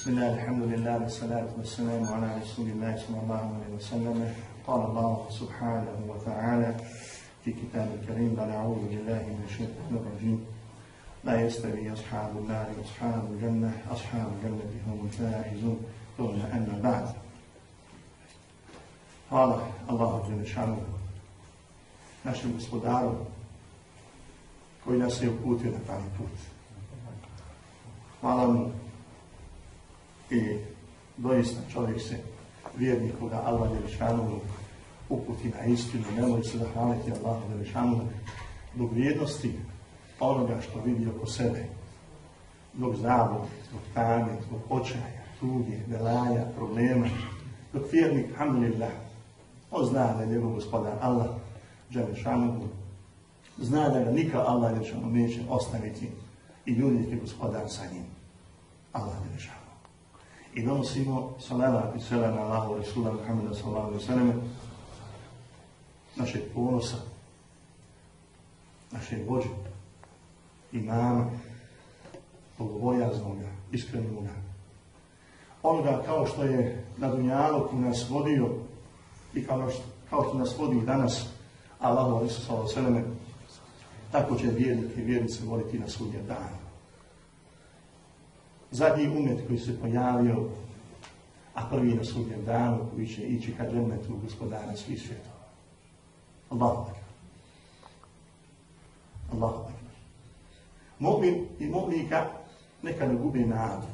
بسم الله الحمد لله والصلاة والسلام على رسول الله صلى الله عليه وسلم. قال الله سبحانه وتعالى في كتاب الكريم بعد أعوذ بالله من الشيطان الرجيم. لا يستوي أصحاب النار وأصحاب الجنة. أصحاب الجنة هم الفائزون. ثم أما بعد. Hvala Allahu Đelešanu, našem gospodaru, koji nas je uputio na pravi put. Hvala i doista čovjek se vjernik koga Allah Đelešanu uputi na istinu, nemoj se zahvaliti Allahu Đelešanu zbog vrijednosti onoga što vidi oko sebe, zbog zavoda, zbog tame, zbog očaja, tuge, belaja, problema, dok vjernik, alhamdulillah, on zna da je njegov gospodar Allah, Đelešanu, zna da ga nikad Allah Đelešanu neće ostaviti i ljuditi gospodar sa njim. Allah Đelešanu. I donosimo salavat i selam Allahu Resula Muhammeda sallallahu alaihi sallam, našeg ponosa, našeg vođe, imama, bogobojaznoga, iskrenoga. Onoga kao što je na Dunjaluku nas vodio i kao što, kao što nas vodi danas Allahu Isus sallallahu tako će vjernici i vjernice voliti na sudnjem danu. Zadnji umet koji se pojavio, a prvi na sudnjem danu koji će ići ka džennetu gospodara svih svjetova. Allahu akbar. Allahu. Mu'min i mu'minka neka ne gube nadu.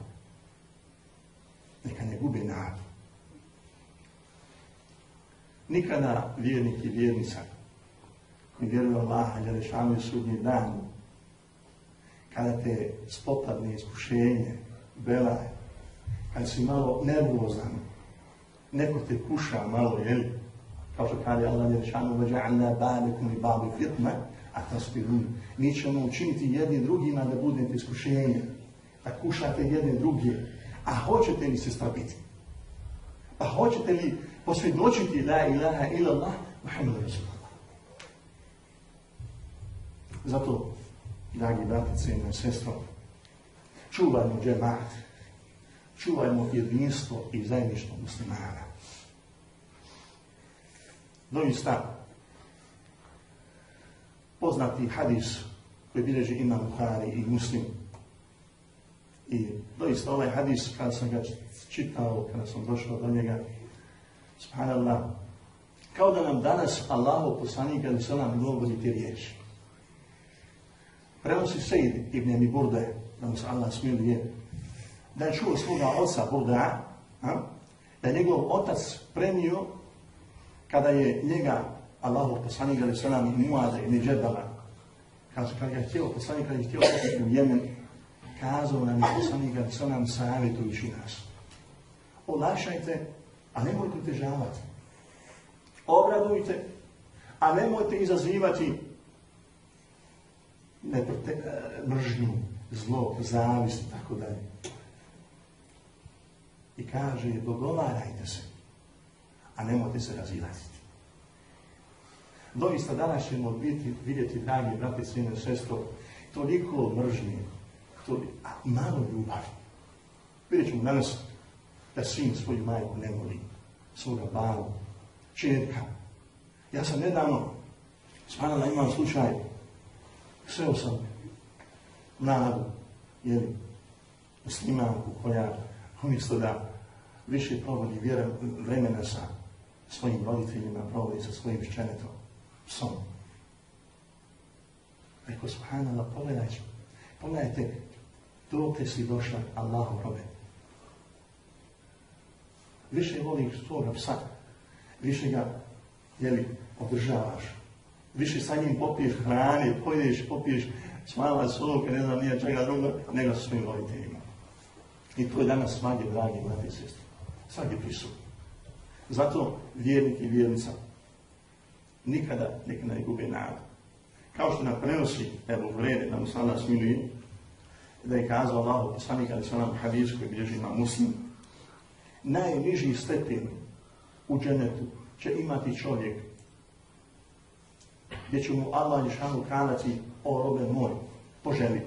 Neka ne gube nadu. Nikada vjernik i vjernica koji vjeruju Allaha i rešavaju sudnji dan, kada te spopadne iskušenje, belaj, kada si malo nervozan, neko te kuša malo, jel? Kao što kaže Allah Jerešanu, وَجَعَلْنَا بَعْلِكُمْ i babi fitna, a tasbirun. Mi ćemo učiniti jedni drugima da budete iskušenje, da kušate jedne druge, a hoćete li se strapiti? Pa hoćete li posvjedočiti la ilaha illallah Muhammed Rasulullah? Zato, dragi bratice i sestro, čuvajmo džemat, čuvajmo jedinstvo i zajedništvo muslimana. Doista, poznati hadis koji bilježi Imam Buhari i Muslim. I doista ovaj hadis, kada sam ga čitao, kada sam došao do njega, subhanallah, kao da nam danas Allahu poslanik ali se nam govori te riječi. Prenosi Sejid ibn Abi Burde, da mu se Allah smiluje, da je čuo svoga oca Burda, a, da je njegov otac premio kada je njega Allahu poslanik ali se nam Muaza ibn Džebala, kada, kada je htio poslanik je htio u Jemen, kazao nam je poslanik ali se nam savjetujući nas. Olašajte, a nemojte težavati. Obradujte, a nemojte izazivati mržnju, zlo, zavist tako dalje. I kaže, dogovarajte se, a nemojte se razilaziti. Doista danas ćemo biti, vidjeti, dragi brati, sine sestro, toliko mržnje, toliko, a malo ljubavi. Vidjet ćemo danas da sin svoju majku ne voli, svoga bavu, čerka. Ja sam nedavno, smanala imam slučaj, sreo sam nadu, jeli, muslimanku koja umjesto da više provodi vjera, vremena sa svojim roditeljima, provodi sa svojim ščenetom, psom. Rekao, subhanallah, pogledajte, pogledajte, dok si došla Allahu robe. Više voliš svoga psa, više ga, jeli, održavaš, više sa njim popiješ hrane, pojedeš, popiješ smala soka, ne znam nije čega druga, nego sa svojim roditeljima. I to je danas svagdje, dragi brati i sestri. Svagdje prisutno. Zato vjernik i vjernica nikada neka ne gube nadu. Kao što nam prenosi Ebu Vrede, da mu sada smiluje, da je kazao Allah, poslanik ali sallam hadis koji bilježi ima muslim, najniži stepen u dženetu će imati čovjek gdje će mu Allah Ješanu kanati o robe moj, poželi.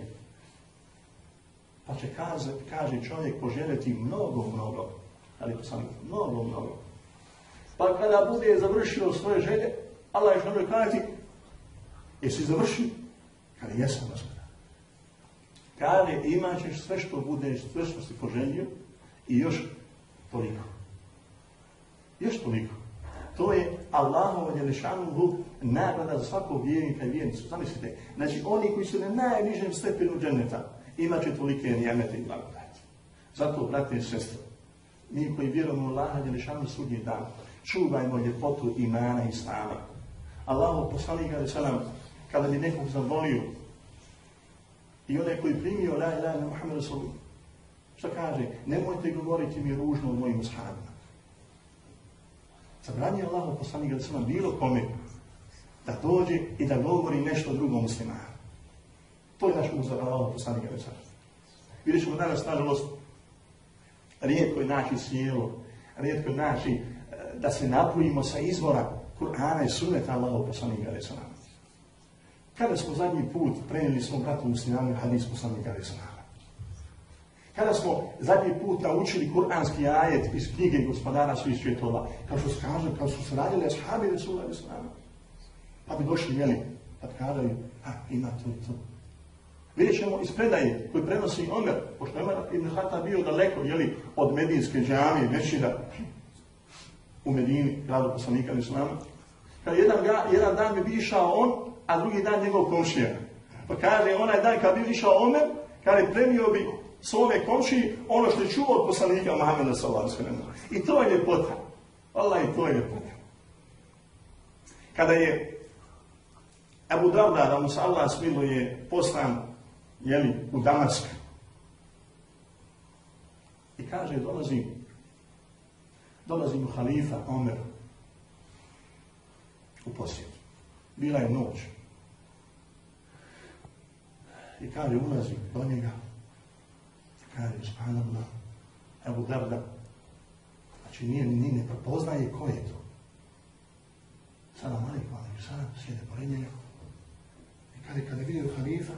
Pa će kaže, kaže čovjek poželjeti mnogo, mnogo. Ali sam mnogo, mnogo. Pa kada bude završio svoje želje, Allah što kazati, jesi završio? Kaže, jesam gospoda. Kaže, imat ćeš sve što budeš, sve što si poželio i još toliko. Još toliko. To je Allahovo Đelešanuhu nagrada za svakog vjernika i vjernicu. Zamislite, znači oni koji su na najnižem stepenu dženeta imat će tolike nijemete i blagodati. Zato, brate i sestre, mi koji vjerujemo u Allaha Đelešanu sudnji dan, čuvajmo ljepotu imana i stava. Allahu poslanik ali salam, kada bi nekog zavolio i onaj koji primio la ilaha ila Muhammed Rasulullah, što kaže, nemojte govoriti mi ružno o mojim ashabima. Zabranije Allahu poslanik ali salam bilo kome da dođe i da govori nešto drugom muslimanu. To je naš uzor Allahu poslanik ali salam. Vidjet ćemo danas, nažalost, rijetko je naći sjelo, rijetko je naći e, da se napojimo sa izvora Kur'ana i sunneta Allahu poslanika sallam. Kada smo zadnji put prenijeli svom bratu muslimanu hadis poslanika sallam? Kada smo zadnji put naučili kuranski ajet iz knjige gospodara svih svjetova, kao što kaže, kao što se radili ashabi alaihi sallam, pa bi došli, jeli, pa kazali, a, ima to, to. Vidjet ćemo iz predaje koji prenosi Omer, pošto je Omer ibn Hata bio daleko, jeli, od medijske džamije, Mešida, u Medini, gradu poslanika Islama. Kad jedan, ga, jedan dan bi išao on, a drugi dan njegov komšija. Pa kaže, onaj dan kad bi išao Omer, kaže, premio bi svome komšiji ono što je čuo od poslanika Muhammeda sallallahu I to je ljepota. Allah i to je ljepota. Kada je Abu Darda, da mu se Allah smiluje, poslan jeli, u Damask. I kaže, dolazi, dolazi mu halifa Omer u posjetu. Bila je noć. I kaže, ulazi do njega. Kaže, subhanallah, Ebu Darda. Znači, nije, ni ne prepoznaje ko je to. Salam alaikum, alaikum, salam, sjede pored njega. Kaže, kada vidio halifa,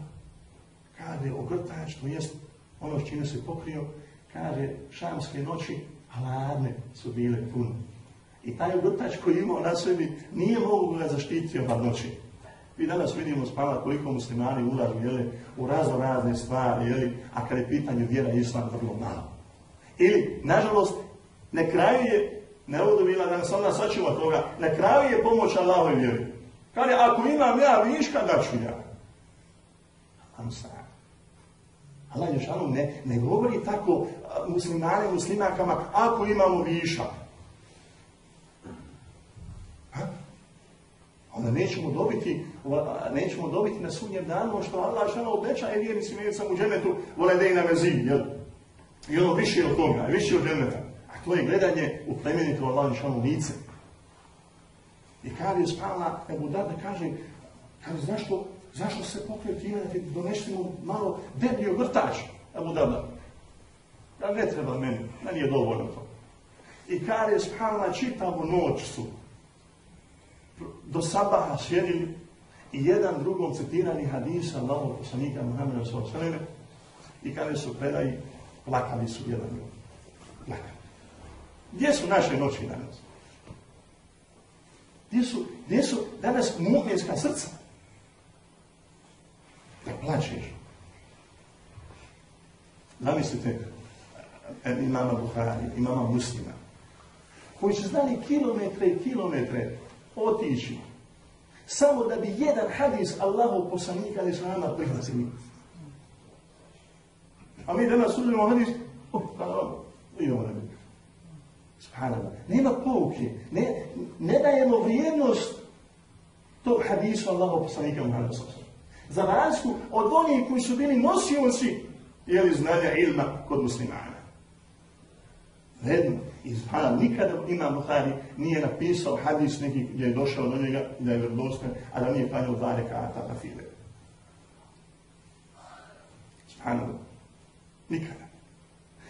kaže ogrtač, to jest ono s čime se pokrio, kaže šamske noći hladne su bile puno. I taj ogrtač koji imao na sebi nije mogu ga zaštititi od noći. Vi danas vidimo spava koliko muslimani ulažu jeli, u razno razne stvari, jeli, a kada je pitanje vjera islam vrlo malo. Ili, nažalost, na kraju je, ne ovdje bila da nas onda sačuva toga, na kraju je pomoć Allahove vjeri. Kaže, ako imam ja viška, da ću ja. Allah Ješanu ne, ne govori tako muslimane, muslimakama, ako imamo višak. Onda nećemo dobiti, nećemo dobiti na sudnjem danu što Allah Ješanu obećaje vjernicim vjernicam u dženetu na vezi, jel? I ono više od toga, više od dženeta. A to je gledanje u plemenitu Allah Ješanu lice. I kada je spala, Ebu Dada kaže, zašto Zašto se pokrio time da ti donesemo malo deblji vrtač? Evo da Da ne treba meni, meni je dovoljno to. I kad je spala čitavu noć su do sabaha sjedili i jedan drugom citirani hadisa Allahog poslanika Muhammeda s.a.v. i kada su predaji, plakali su jedan drugom. Gdje su naše noći danas? Gdje su, gdje su danas mu'minska srca? da plaćeš. Zamislite e, imama Buhari, imama muslima, koji su znali kilometre i kilometre otići, samo da bi jedan hadis Allahu poslanika ali su nama prihvatili. A mi danas uzmemo hadis, oh, pa, idemo na Subhanallah. Nema pouke. Ne, ne dajemo vrijednost tog hadisu Allahu poslanika Muhammeda za razliku od onih koji su bili nosioci jeli, znanja ilma kod muslimana. Redno, i zbana, nikada ima Buhari nije napisao hadis neki gdje je došao do njega da je vjerodostojan, a da nije klanjao dva rekata na file. Subhanallah. Nikada.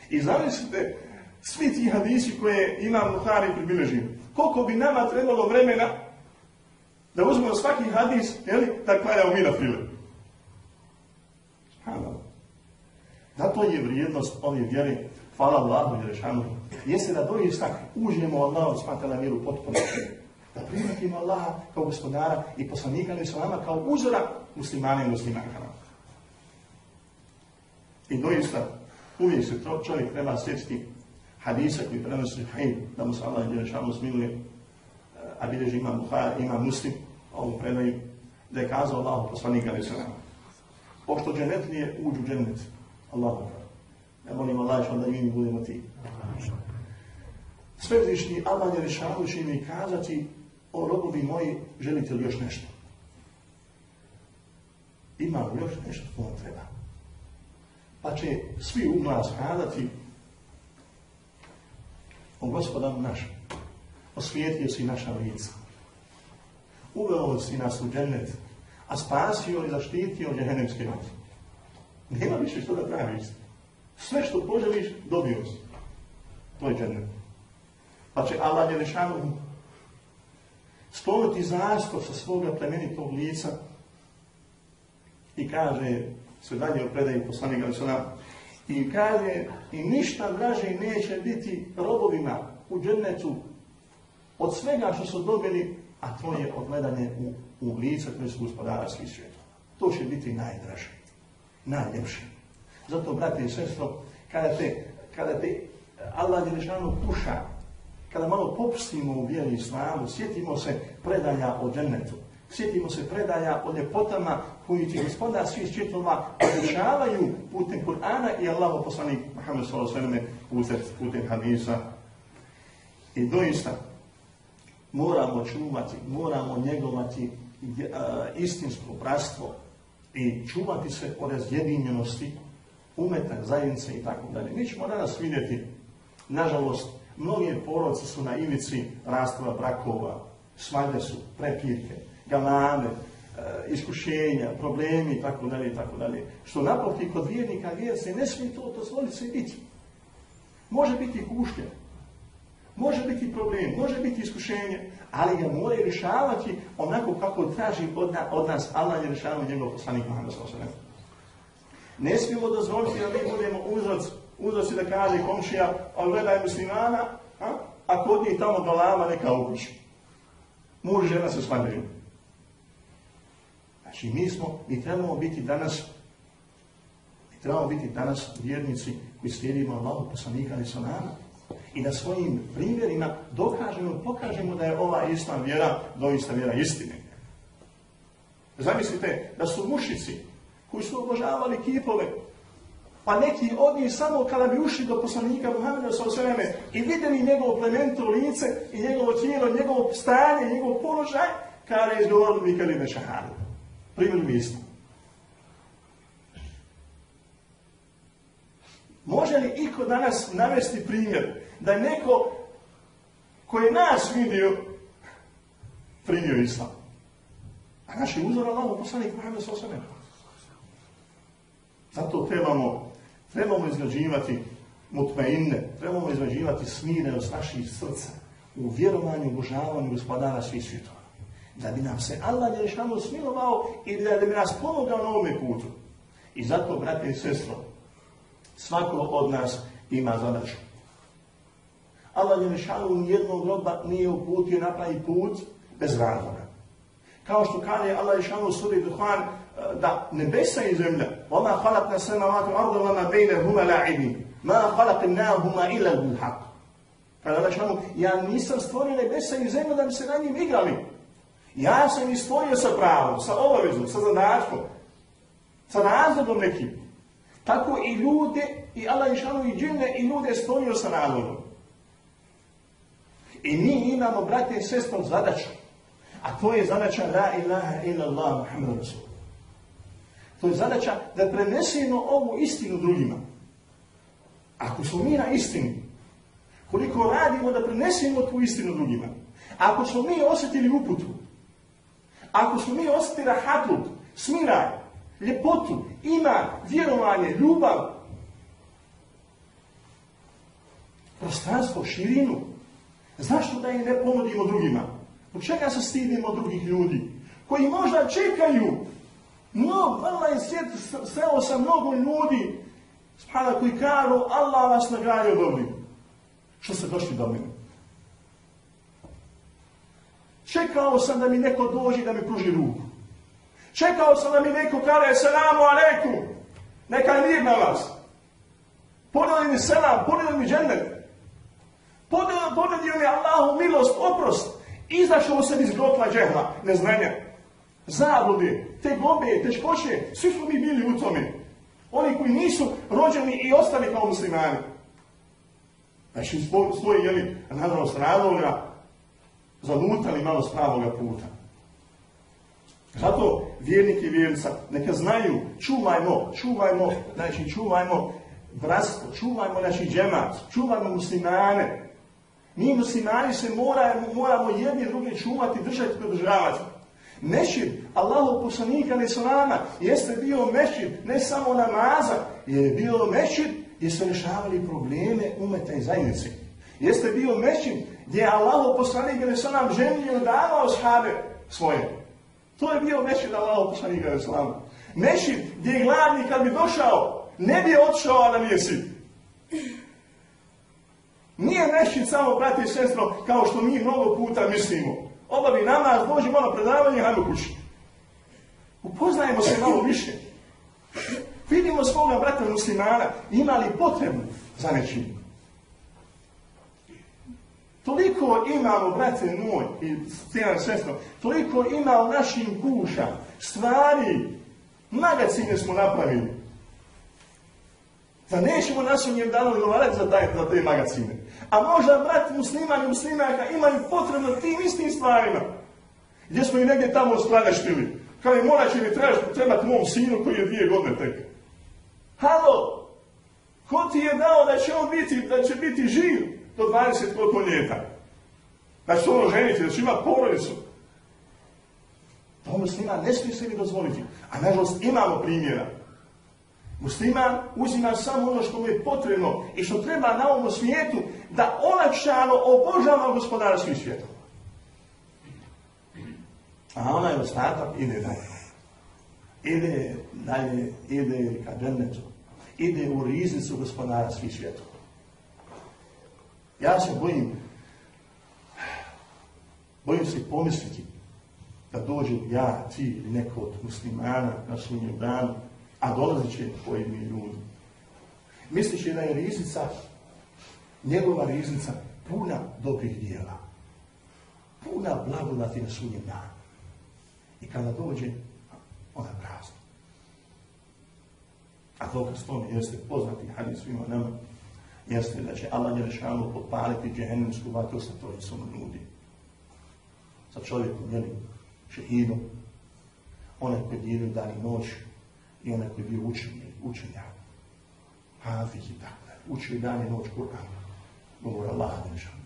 I zamislite, svi ti hadisi koje ima Buhari pribilježio, koliko bi nama trebalo vremena da uzmemo svaki hadis, jeli, da klanjamo mi na file. Zato je vrijednost ove vjere, hvala Allahu i Rešanu, jeste da doista u Allahu smatala vjeru potpuno. Da prihvatimo Allaha kao gospodara i poslanika ne vama kao uzora muslimana i muslimankama. I doista, uvijek se čovjek treba sjetiti hadisa koji prenosi Hajib, da mu se Allah i Rešanu smiluje, a bilježi ima ima Muslim, ovu predaju, da je kazao Allahu poslanika ne vama. Pošto dženetlije uđu dženet, Allahu ja molim Allah da mi budemo ti. Svevišnji Allah je će mi kazati o robovi moji, želite li još nešto? Imam još nešto što vam treba. Pa će svi u nas kazati o gospodaru našem. Osvijetio si naša lica. Uveo si nas u džennet, a spasio i zaštitio džehennemske vatre. Nema više što da tražiš. Sve što poželiš, dobio si. To je džennet. Pa će Allah Jelešanu spomenuti zasto sa svoga plemenitog lica i kaže, sve dalje u predaji poslanika i kaže, i ništa draže neće biti robovima u džennetu od svega što su dobili, a to je ogledanje u, u lica koji su gospodara svih To će biti najdraže, najljepše. Zato, brate i sestro, kada te, kada te Allah Đelešanu puša, kada malo popustimo u vjeri islamu, sjetimo se predaja o džennetu, sjetimo se predaja o ljepotama koji ti gospodar svih svjetova običavaju putem Kur'ana i Allahu poslanik Muhammed s.a.v. putem, putem hadisa. I doista moramo čuvati, moramo njegovati istinsko bratstvo i čuvati se o razjedinjenosti umeta, zajednice i tako dalje. Mi ćemo danas vidjeti, nažalost, mnoge porodce su na ivici rastava brakova, svađe su, prepirke, galame, e, iskušenja, problemi i tako dalje tako dalje. Što naprotiv kod vjernika se ne smije to dozvoliti se biti. Može biti kušnja, može biti problem, može biti iskušenje, ali ga mora rješavati onako kako traži od, nas Allah je rješavao njegov poslanik Muhammed ne smijemo dozvoliti da mi budemo uzroc, uzroci da kaže komšija, a gledaj muslimana, a, kod njih tamo lama neka ukući. Muž žena se svađaju. Znači mi smo, mi trebamo biti danas, mi trebamo biti danas vjernici koji slijedimo Allahu poslanika i sanama i da svojim primjerima dokažemo, pokažemo da je ova islam vjera doista vjera istine. Zamislite da su mušici koji su obožavali kipove. Pa neki od njih samo kada bi ušli do poslanika Muhammeda s.a.v. i vidjeli njegovo plemenito lice i njegovo tijelo, njegovo stanje, njegov položaj, kada je izgovorili mi kalime šahadu. Primili mi. Može li iko danas navesti primjer da je neko koji je nas vidio primio islam? A naš je uzor Allah, poslanik Muhammed s.a.v. Zato trebamo, trebamo izgrađivati mutmainne, trebamo izgrađivati smirenost naših srca u vjerovanju, obožavanju gospodara svih svjetova da bi nam se Allah Đelešanu smilovao i da bi nas pomogao na ovome putu. I zato, brate i sestro, svako od nas ima zadaću. Allah Đelešanu nijednog roba nije uputio napravi put bez razloga. Kao što kaže Allah Đelešanu u suri Duhan, e, da nebesa i zemlja, oma halak na samavatu ardu, vama bejne huma la'ini, ma te na huma ila haq. Kada Allah ja nisam stvorio nebesa i zemlja da bi se na njim igrali. Ja sam ih stvorio sa pravom, sa obavezom, sa zadatkom, sa razlogom nekim. Tako i ljude, i Allah Išanu i džine i ljude stvorio sa razlogom. I mi imamo, brate i sestro, zadaću. A to je zadaća La ilaha illa Allah Muhammad Rasul. To je zadaća da prenesemo ovu istinu drugima. Ako smo mi na istini, koliko radimo da prenesemo tu istinu drugima, ako smo mi osjetili uputu, ako smo mi osjetili rahatluk, smiraj, ljepotu, ima, vjerovanje, ljubav, prostranstvo, širinu, zašto da ih ne ponudimo drugima? Od čega se stidimo drugih ljudi? Koji možda čekaju no, Allah je sjet, sreo sa mnogo ljudi Subhana koji kažu Allah vas nagradio dobrim. Što ste došli do mene? Čekao sam da mi neko dođe da mi pruži ruku. Čekao sam da mi neko kaže selamu alaikum. Neka je mir na vas. Podeli mi selam, podeli mi džennet. Ponudio mi Allahu milost, oprost. Izašao sam iz grotla džehla, neznanja. Zablude, te gobe, teškoće, svi smo mi bili u tome. Oni koji nisu rođeni i ostali kao muslimani. Znači, svoji, jeli, nažalost, razloga, zalutali malo s pravoga puta. Zato vjernik i vjernica neka znaju, čuvajmo, čuvajmo, znači čuvajmo bratstvo, čuvajmo naši džemat, čuvajmo muslimane. Mi muslimani se moramo, moramo jedni drugi čuvati, držati, podržavati. Mešid, Allahu poslanika ne salama, jeste bio mešid, ne samo namaza, je bio mešid gdje su rješavali probleme umeta i zajednice. Jeste bio mešid gdje je Allahu poslanik ne salam ženio davao shabe svoje. To je bio mešid Allahu poslanika ne salama. Mešid gdje je gladni kad bi došao, ne bi otišao, a da nije sit. Nije mešid samo, brati i sestro, kao što mi mnogo puta mislimo obavi namaz, dođi malo predavanje, hajmo kući. Upoznajemo se malo više. Vidimo svoga brata muslimana, ima li potrebu za nečim. Toliko imamo, brate moj, i cijelan sestro, toliko ima u našim kuća stvari, magacine smo napravili. Da nećemo na sunjem danu odgovarati za, za te magacine. A možda brat musliman i muslimanka imaju potrebno tim istim stvarima. Gdje smo i negdje tamo skladaštili. Kada morat će mi trebati mom sinu koji je dvije godine tek. Halo! Ko ti je dao da će on biti, da će biti živ do 20 koliko ljeta? Da će ono ženiti, da će imati porodicu. To musliman ne smije se mi dozvoliti. A nažalost imamo primjera. Musliman uzima samo ono što mu je potrebno i što treba na ovom svijetu da olakšano obožava gospodara svih svjetova. A onaj ostatak ide dalje. Ide dalje, ide ka džennetu. Ide u riznicu gospodara svih svjetova. Ja se bojim, bojim se pomisliti da dođe ja, ti ili neko od muslimana na sunnjem danu a dolazit će pojedini ljudi. Misliš da je riznica, njegova riznica, puna dobrih dijela. Puna blagodati na sunjem danu. I kada dođe, ona prazna. A dokaz tome jeste poznati hadis svima nama, jeste da će Allah Jerešanu potpaliti džehennemsku vatru sa trojicom ljudi. Sa čovjekom, jeli, šehidom, onaj koji dijeli dan i noć, i onaj koji je bio učenja. Hafiz i tako dalje. Učio dan i noć Kur'an. Govor Allah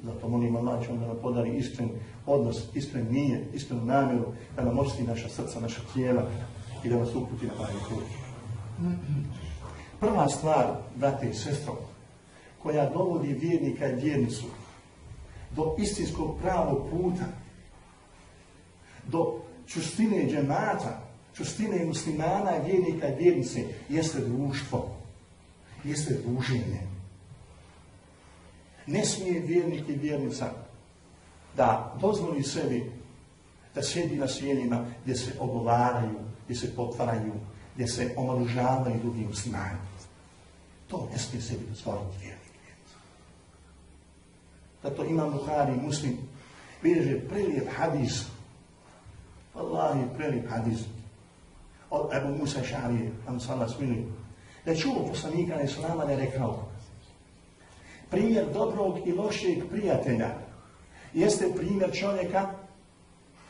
Zato molim Allah će da nam podari iskren odnos, iskren nije, iskrenu namjeru, da nam osti naša srca, naša tijela i da nas uputi na pravi put. Prva stvar, brate i sestro, koja dovodi vjernika i vjernicu do istinskog pravog puta, do čustine džemata, čustine muslimana, vjernika i vjernice jeste društvo, jeste druženje. Ne smije vjernik i vjernica da dozvoli sebi da sjedi na sjenima gdje se ogovaraju, gdje se potvaraju, gdje se omaložavaju drugi muslimani. To ne smije sebi dozvoliti vjernik. Zato imam Buhari muslim. Bilježe prelijep hadis. Allah je prelijep hadis. Od Ebu Musa Šarije, tam sam vas smili, da je čuo poslanika Islama da je rekao. Primjer dobrog i lošeg prijatelja jeste primjer čovjeka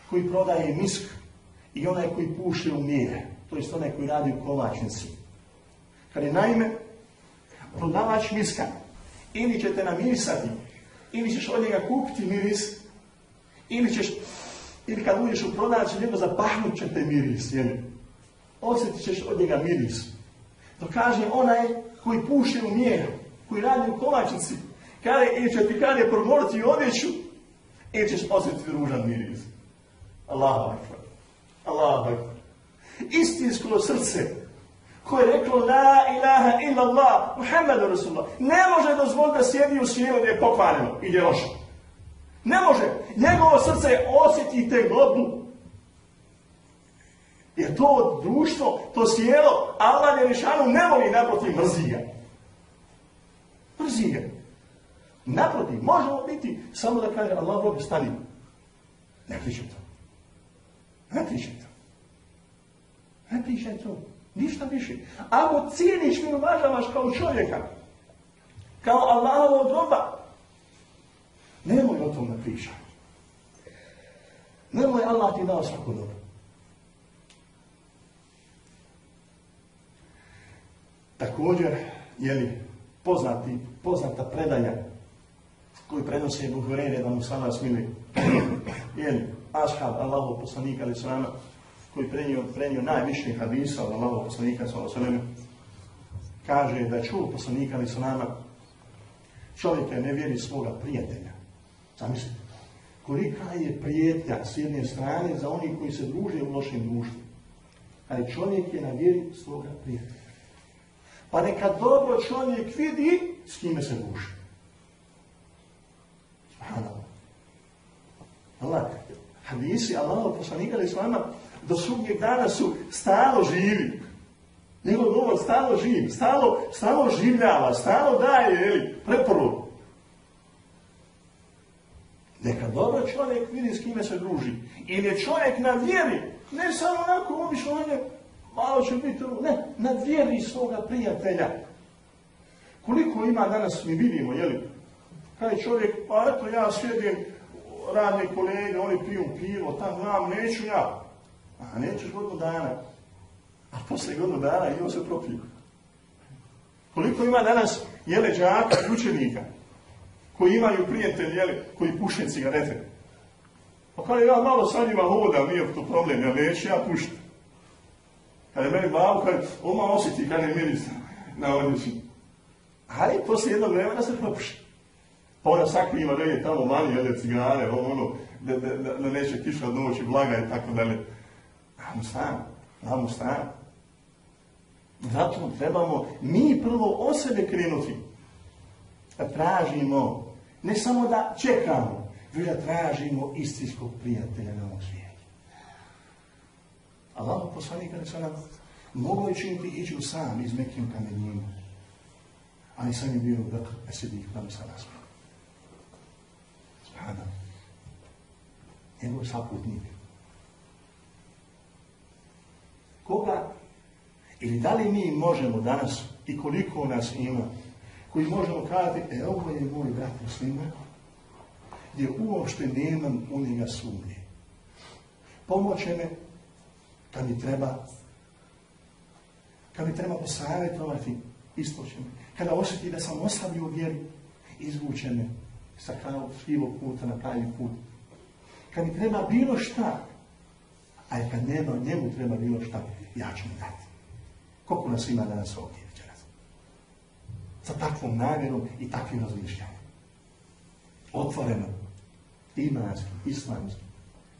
koji prodaje misk i onaj koji puše u mjere, to jest onaj koji radi u kovačnici. Kad je naime prodavač miska, ili ćete namirisati, ili ćeš od njega kupiti miris, ili ćeš, ili kad uđeš u prodavač, njega zapahnut ćete miris, jel? osjetit ćeš od njega miris. To kaže onaj koji puše u mjeru, koji radi u kovačnici, kada ili će ti kada je promoriti odjeću, ili ćeš osjetiti ružan miris. Allahu akbar. Allahu akbar. Istinsko srce koje je reklo La ilaha illallah, Muhammedu Rasulullah, ne može dozvoliti da sjedi u sjelu gdje je pokvareno i gdje je loše. Ne može. Njegovo srce osjeti te globu. Jer to društvo, to sjelo, Allah je rešanu ne voli naprotiv mrzi ga. Mrzi ga. Naprotiv, možemo biti samo da kaže Allah Bog stani. Ne pričaj to. Ne pričaj to. Ne pričaj to. Ništa više. Ako cijeniš mi uvažavaš kao čovjeka, kao Allahovog roba, nemoj o tom da pričaj. Nemoj Allah ti dao svako dobro. Također, jeli, poznati, poznata predaja koju prenosi Ebu Hureyre da mu sada smili, jeli, ashab Allahu poslanika ali salama, koji prenio, prenio najviše hadisa od Allahu poslanika salama, kaže da čuo poslanika ali salama, čovjeka ne vjeri svoga prijatelja. Zamislite, kolika je prijetnja s jedne strane za oni koji se druže u lošem društvu. Ali čovjek je na vjeri svoga prijatelja. Pa neka dobro čovjek vidi s kime se guši. Allah, hadisi Allah, poslanika Islama, do sudnjeg dana su stalo živi. Njegov govor stalo živ, stalo, stalo življava, stalo daje, jeli, preporu. Neka dobro čovjek vidi s kime se druži. Ili je čovjek na vjeri, ne samo onako obično on je malo će biti, ne, na vjeri svoga prijatelja. Koliko ima danas, mi vidimo, jeli, kaj čovjek, pa eto ja sjedim, radni kolege, oni piju pivo, tam znam, neću ja. A nećeš godinu dana. A poslije godinu dana i se propiju. Koliko ima danas jele džaka i učenika koji imaju prijatelj, jeli, koji puše cigarete. Pa kada ja malo sa njima hodam, nije to problem, ja neću ja pušiti. Kada je meni babu, kada oma osjeti, kada je meni na odnosi. Ali poslije jednog vremena se propuši. Pa ona sakriva negdje tamo manje, jede cigare, ono, da, da, da, da neće kiša doći, blaga i tako dalje. Damo stan, damo stan. Zato trebamo mi prvo o sebe krenuti. Da tražimo, ne samo da čekamo, već da tražimo istinskog prijatelja na ovom svijetu. Allah poslanik kada se nam mogao je činiti ići u sam iz mekim kamenjima. Ali sam je bio da sedi ih tamo sa nas. Spada. Njegov saputnik. Koga ili da li mi možemo danas i koliko nas ima koji možemo kazati, e ovo je moj brat muslima, gdje uopšte nemam u njega sumnje. Pomoće me kad mi treba kad mi treba posavjetovati, isto će me. Kada osjeti da sam oslabio u vjeri, izvuče me sa krivog puta na pravi put. Kad mi treba bilo šta, a kad nema, njemu treba bilo šta, ja ću mu dati. Koliko nas ima danas ovdje večeras? Sa takvom namjerom i takvim razmišljanjem. Otvoreno. Imanski, islamski.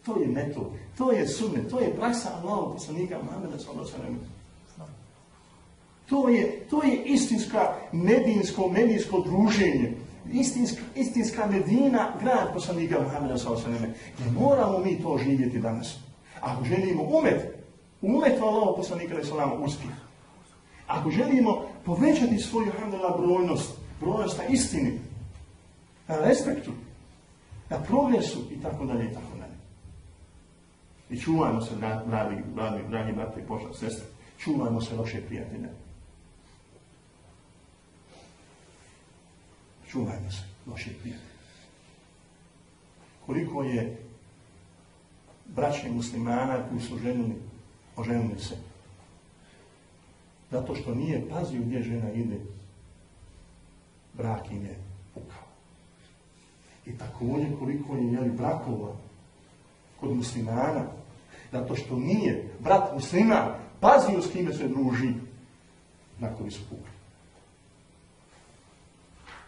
To je metod, to je sunnet, to je praksa Allahog poslanika Muhammeda sallallahu to je, to je istinska medinsko, medijsko druženje. Istinska, istinska medina, grad poslanika Muhammeda sallallahu Ne moramo mi to živjeti danas. Ako želimo umet, umet Allahog poslanika sallallahu uspjeh. Ako želimo povećati svoju alhamdulillah brojnost, brojnost na istini, na respektu, na progresu i tako dalje i tako i čuvajmo se, dragi, dragi, dragi brate i pošta sestre, čuvajmo se loše prijatelja. Čuvajmo se loše prijatelja. Koliko je braće muslimana koji su ženili, oženili se. Zato što nije pazio gdje žena ide, brak im je pukao. I također koliko je jeli, brakova kod muslimana, zato što nije brat musliman pazio s kime se druži, koji su pukli.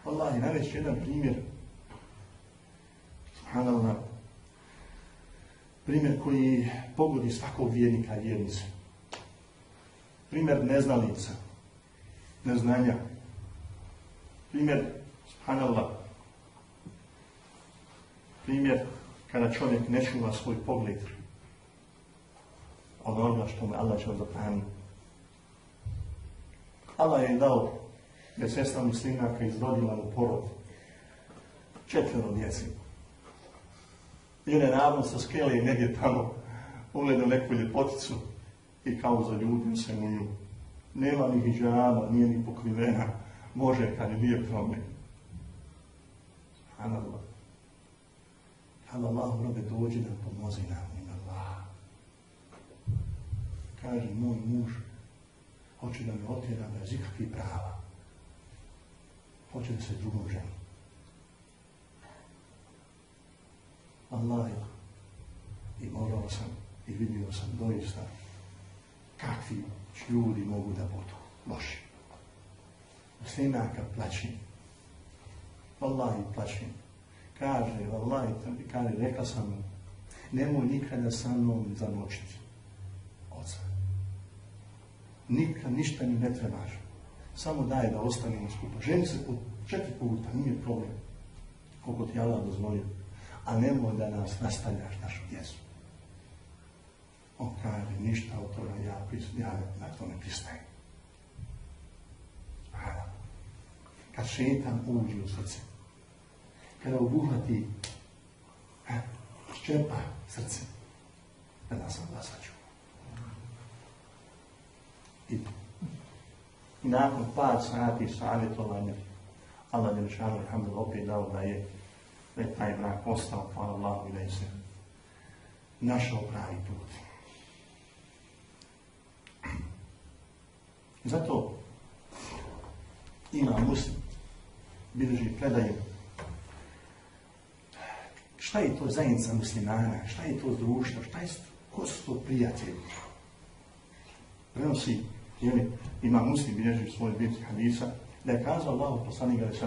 Allah je naveć jedan primjer, subhanallah, primjer koji pogodi svakog vjernika i vjernice. primjer neznalica, neznanja, primjer, subhanallah, primjer kada čovjek ne čuva svoj pogled od onoga što mu Allah će zapaniti. Allah je dao da sestra muslimaka izrodila u porod četvero djeci. Jedan ravno sa skele i negdje tamo ugleda neku ljepoticu i kao zaljubio se u nju. Nema ni hijjaba, nije ni pokrivena, može kad nije problem. Subhanallah. Kada Allah robe dođe da pomozi nam, ima Allah. Kaže, moj muž hoće da me otjera bez ikakvih prava. Hoće da se drugom ženi. Allah i morao sam i vidio sam doista kakvi ljudi mogu da budu loši. Muslimaka plaći. Allah i plaći. Kaže, Allah i kaže, rekla sam mu, nemoj nikada sa mnom zanočiti. Oca. Nikad ništa mi ne trebaš. Samo daj da ostanemo skupa. Ženi se po četiri puta, nije problem. Koliko ti Allah dozvolio. A nemoj da nas nastavljaš našu djecu. On kaže, ništa od toga ja, ja na to ne pristajem. Kad šetan uđe u srce, kada obuhvati, ščepa srce, da sam glasaću. I nakon par sati savjetovanja, Allah je lišanu alhamdulillah opet dao da je da je taj brak ostao, hvala Allahu i da je se našao pravi put. Zato ima muslim, bilježi predaju, šta je to zajednica muslimana, šta je to društvo, šta je, ko su to prijatelji. Prenosi, jeli, ima muslim bilježi svoj biti hadisa, da je kazao Allah poslanika da se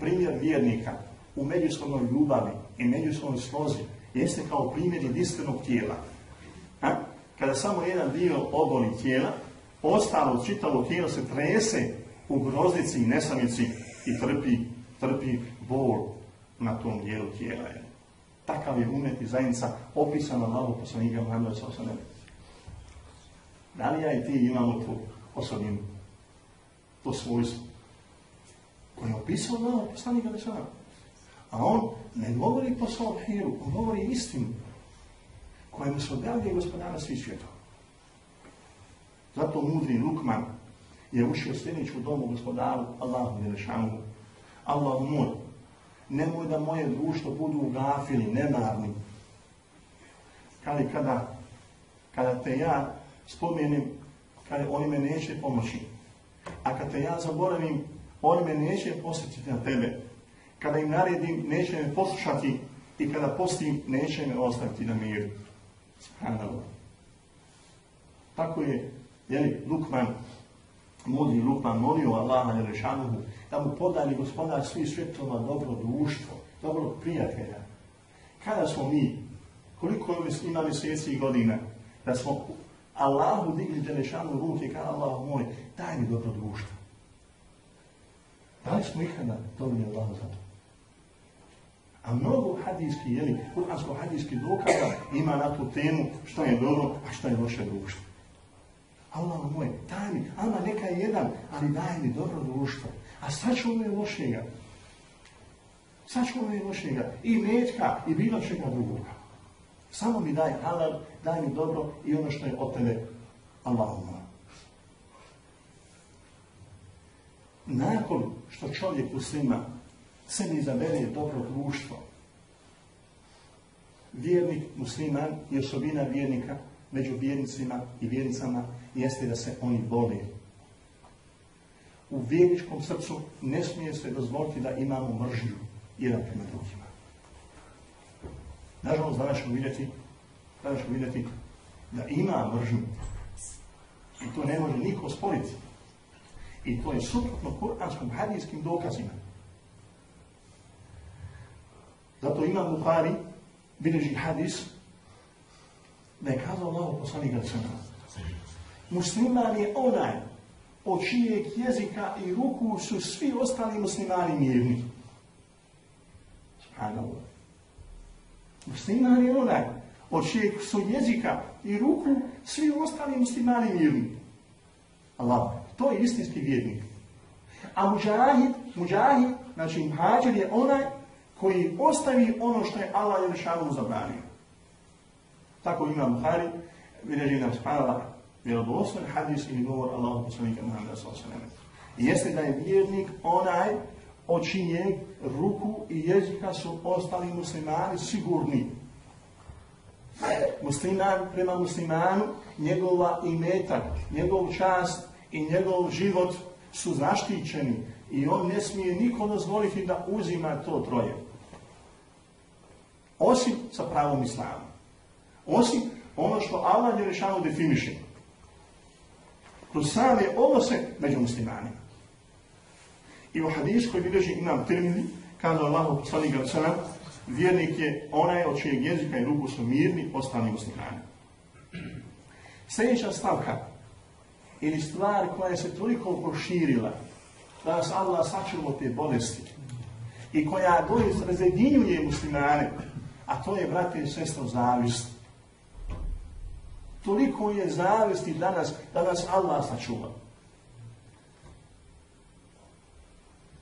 primjer vjernika u međusobnoj ljubavi i međusobnoj slozi jeste kao primjer jedinstvenog tijela. A? Kada samo jedan dio oboli tijela, ostalo čitavo tijelo se trese u groznici i nesamici i trpi, trpi bol na tom dijelu tijela. Takav je umet i zajednica opisana Allahu poslanika Muhammeda sa. Da li ja i ti imamo tu osobinu, to svojstvo koje je opisao Allahu poslanika sa A on ne govori po svom hiru, on govori istinu kojemu se objavljuje gospodara svih svjetova. Zato mudri Lukman je ušio sljedeći u domu gospodaru Allahu Jelešanu. Allahu moj, nemoj da moje društvo budu gafili, nemarni. Kada, kada, kada te ja spomenim, kada oni me neće pomoći. A kada te ja zaboravim, oni me neće posjetiti na tebe. Kada im naredim, neće me poslušati i kada postim, neće me ostaviti na miru. Subhanallah. Tako je jeli, Lukman, mudri Lukman, molio Allaha Jelešanuhu da mu podali gospodar svih svjetova dobro društvo, dobro prijatelja. Kada smo mi, koliko ima mjeseci i godina, da smo Allahu digli Jelešanuhu ruke i kada Allah moj, daj mi dobro društvo. Da li smo ikada dobili Allahu za to? A mnogo hadijski, jeli, kuransko-hadijski dokaza ima na tu temu što je dobro, a što je loše društvo. Allah moj, daj mi, ama neka je jedan, ali daj mi dobro društvo. A sačuvaj lošega. Sačuvaj lošega. I metka, i bilo čega drugoga. Samo mi daj halal, daj mi dobro i ono što je od tebe. Allahu moj. Nakon što čovjek muslima sebi izabere dobro društvo, vjernik musliman i osobina vjernika među vjernicima i vjernicama jeste da se oni vole. U vjerničkom srcu ne smije se dozvoliti da imamo mržnju jedan prema drugima. Nažalost, danas ćemo vidjeti, danas ćemo vidjeti da ima mržnju. I to ne može niko sporiti. I to je suprotno kuranskom hadijskim dokazima. Zato imam Buhari, bilježi hadis, da je kazao Allah poslanik Musliman je onaj od čijeg jezika i ruku su svi ostali muslimani mirni. Subhanallah. Musliman je onaj od čijeg su jezika i ruku svi ostali muslimani mirni. Allah, to je istinski vjernik. A muđahid, muđahid, znači muhađir je onaj koji ostavi ono što je Allah Jelšanu zabranio. Tako ima Buhari, bilježi nam spala vjerodostan hadis ili govor Allahu poslanika Muhammeda I jeste da je vjernik onaj čijeg ruku i jezika su ostali muslimani sigurni. Musliman prema muslimanu, njegova imetak, njegov čast i njegov život su zaštićeni i on ne smije niko dozvoliti da uzima to troje. Osim sa pravom islamu. Osim ono što Allah rešao definiše. Kroz same odnose među muslimanima. I u hadis koji bilježi imam termini, kaže Allah poslanik sallam, vjernik je onaj od čijeg jezika i ruku su mirni ostali muslimani. Sljedeća stavka ili stvar koja se toliko proširila da nas Allah sačuva te bolesti i koja doista razjedinjuje muslimane, a to je, brate i sestro, zavist. Toliko je zavisti danas, da nas Allah sačuva.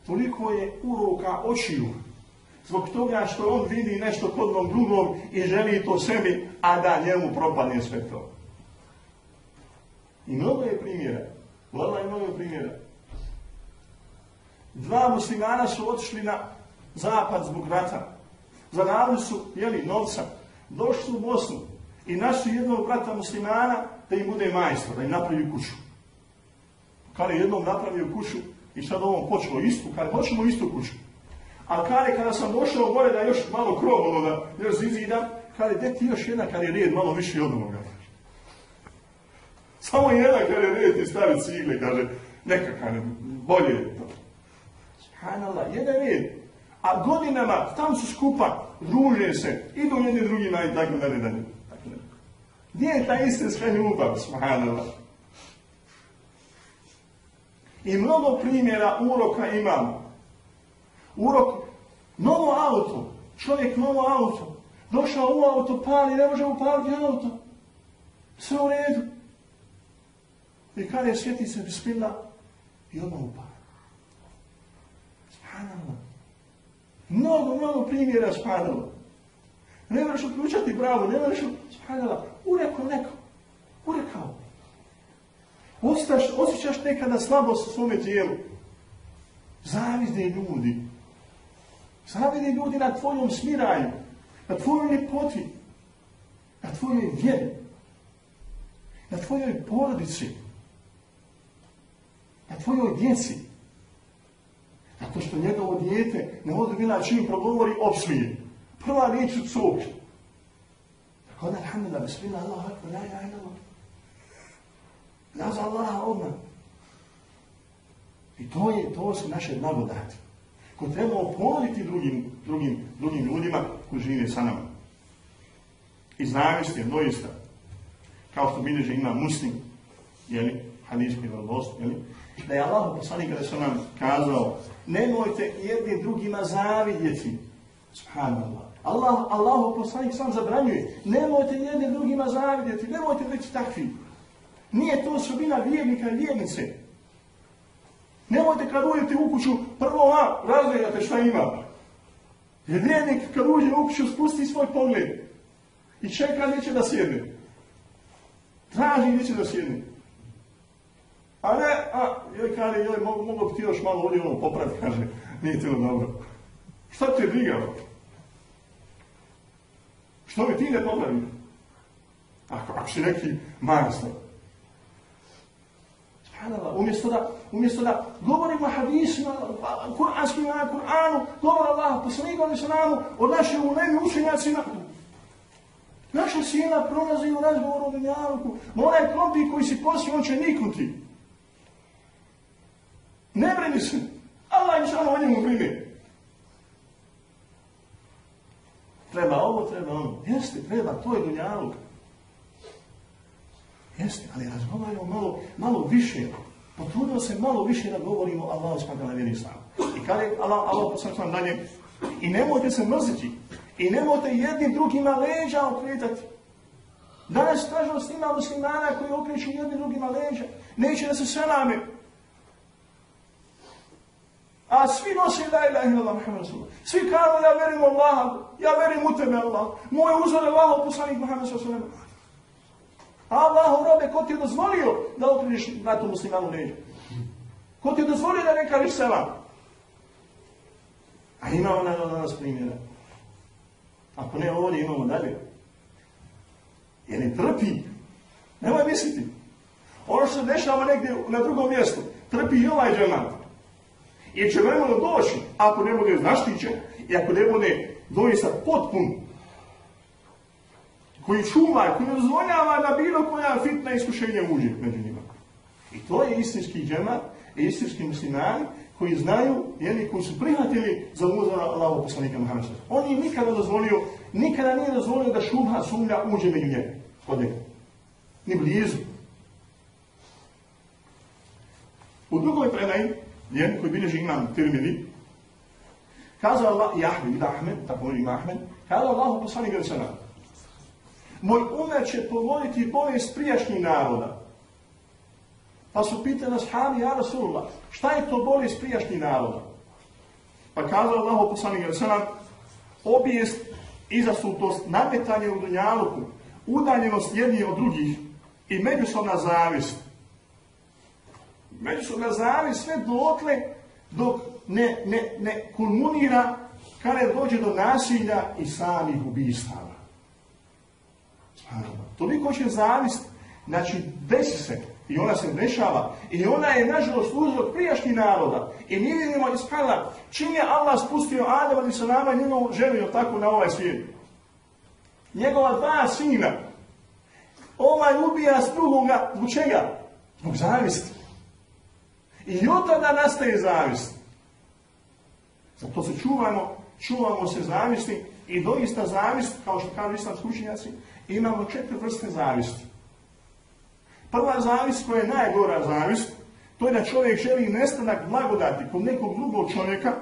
Toliko je uroka očiju, zbog toga što on vidi nešto kod onog drugom i želi to sebi, a da njemu propadne sve to. I mnogo je primjera. Vala je mnogo primjera. Dva muslimana su otišli na zapad zbog rata. Zaradili su, jeli, novca. Došli su u Bosnu i našli jednog brata muslimana da im bude majstor, da im napravi kuću. Kada je jednom napravio kuću i sad ovom počelo istu, kada hoćemo istu kuću. A kada, kada sam došao gore da još malo krov da još zizidam, kada je ti još jedna, kada je red malo više od onoga. Samo jedan kada je red i stavi cigle, kaže, neka bolje je to. Subhanallah, jedan red. A godinama tam su skupa, druže se, idu jedni drugima i tako dalje dalje. Gdje je ta istinska ljubav, subhanallah? I mnogo primjera uroka imamo. Urok, novo auto, čovjek novo auto, došao u auto, pali, ne može upaliti auto. Sve u redu. I kada je svjeti se i odmah upali. Subhanallah. Mnogo, mnogo primjera, subhanallah. Ne moraš uključati bravo, ne moraš, subhanallah, urekao neko, urekao. Ostaš, osjećaš nekada slabost u svome tijelu. Zavizne ljudi. Zavide ljudi na tvojom smiraju, na tvojoj ljepoti, na tvojoj vjeri, na tvojoj porodici, na tvojoj djeci. Zato što njegovo dijete ne odbila čim progovori opsmije. Prva riječ u cuk. Tako onda, alhamdulillah, bismillah, Allah, akbar, la ilaha illallah. Naza Allaha odmah. I to, je, to su naše blagodati. Ko trebamo ponuditi drugim, drugim, drugim ljudima koji žive sa nama. I znajosti je doista, kao što bilježe ima muslim, jeli, hadijski vrlost, jeli, da je Allah poslanik kada su nam kazao, nemojte jedni drugima zavidjeti. Subhanallah. Allah, Allah poslanik sam zabranjuje. Nemojte jedni drugima zavidjeti, nemojte biti takvi. Nije to osobina vjernika i vjernice. Nemojte kad uđete u kuću, prvo a, razgledate šta ima. Jer vjernik kad uđe u kuću spusti svoj pogled i čeka gdje će da sjedne. Traži gdje će da sjedne. A ne, a, joj kaže, joj, mogu, mogu ti još malo ovdje ono popraviti, kaže, nije ti dobro. Šta ti je briga? Što bi ti ne popravio? Ako, ako si neki majstor. Umjesto da, umjesto da govorimo hadisima, kuranskim na Kur'anu, govor Allah, poslanikom islamu, od naše ulemi učenjacima, Naša sjela prolazi u razgovoru o dunjalku. Onaj klopi koji si poslije, on će niknuti. Ne brini se. Allah im samo o njemu brine. Treba ovo, treba ono. Jeste, treba, to je dunjaluk. Jeste, ali razgovaramo malo, malo više. Potrudimo se malo više da govorimo Allahu subhanahu wa ta'ala I kada je Allah, Allah poslanik dalje, i nemojte se mrziti, i nemojte jednim drugima leđa okretati. Danas, nažalost, ima muslimana koji okreću jednim drugima leđa. Neće da se selame. A svi nose la ilaha illallah Muhammed Rasulullah. Svi kažu ja verim Allaha, ja verim u tebe Allah. Moj uzor je Allah poslanik Muhammed Rasulullah. Allahu robe, ko ti je dozvolio da okreneš na tu muslimanu leđa? Ko ti je dozvolio da ne kažeš selam? A imamo na nas primjera. Ako ne ovdje imamo dalje. Jer ne trpi. Nemoj misliti. Ono što se dešava negdje na drugom mjestu, trpi i ovaj džemat. Jer će vremeno doći, ako ne bude zaštićen i ako ne bude doista potpun, koji čuva, koji dozvoljava da bilo koja fitna iskušenja uđe među njima. I to je istinski džemat, istinski muslimani koji znaju, jeli, koji su prihvatili za uzora Allahog poslanika Muhammed On je nikada dozvolio, nikada nije dozvolio da šubha sumlja uđe među njega, kod njega. Ni blizu. U drugoj predaji, jedan koji bilježi imam Tirmidhi, kazao Allah, i Ahmed, i Ahmed, tako ima Ahmed, kazao Allah poslanik sallam, moj umet će povoditi povijest prijašnjih naroda. Pa su pitali ashabi, ja Rasulullah, šta je to bolest prijašnjih naroda? Pa kazao Allah poslanik sallam, obijest, izasutost, nametanje u dunjaluku, udaljenost jednih od drugih i međusobna zavist međusobna zavist sve dotle dok ne, ne, ne kulmunira kada dođe do nasilja i samih ubistava. Toliko će zavist, znači desi se i ona se dešava i ona je nažalost uzrok prijašnjih naroda. I mi vidimo iz čim je Allah spustio Adama i Salama njegovu želio tako na ovaj svijet. Njegova dva sina. Ovaj ubija s drugoga, zbog čega? Zbog zavisti. I od tada nastaje zavist. Zato se čuvamo, čuvamo se zavisti i doista zavist, kao što kažu islamski učenjaci, imamo četiri vrste zavisti. Prva zavist koja je najgora zavist, to je da čovjek želi nestanak blagodati kod nekog drugog čovjeka,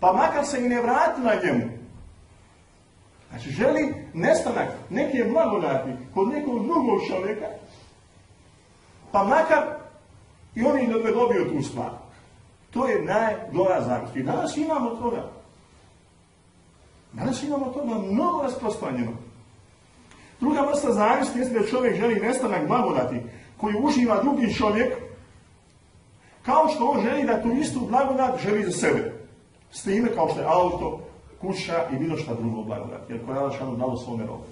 pa makar se i ne vratila njemu. Znači želi nestanak neke blagodati kod nekog drugog čovjeka, pa makar i on je dobio tu stvar. To je najgora zavist. I danas imamo toga. Danas imamo toga mnogo rasprostranjeno. Druga vrsta zavisti jeste da čovjek želi nestanak blagodati koji uživa drugi čovjek kao što on želi da tu istu blagodat želi za sebe. S time kao što je auto, kuća i bilo šta drugo blagodat. Jer koja je dalo svome robu.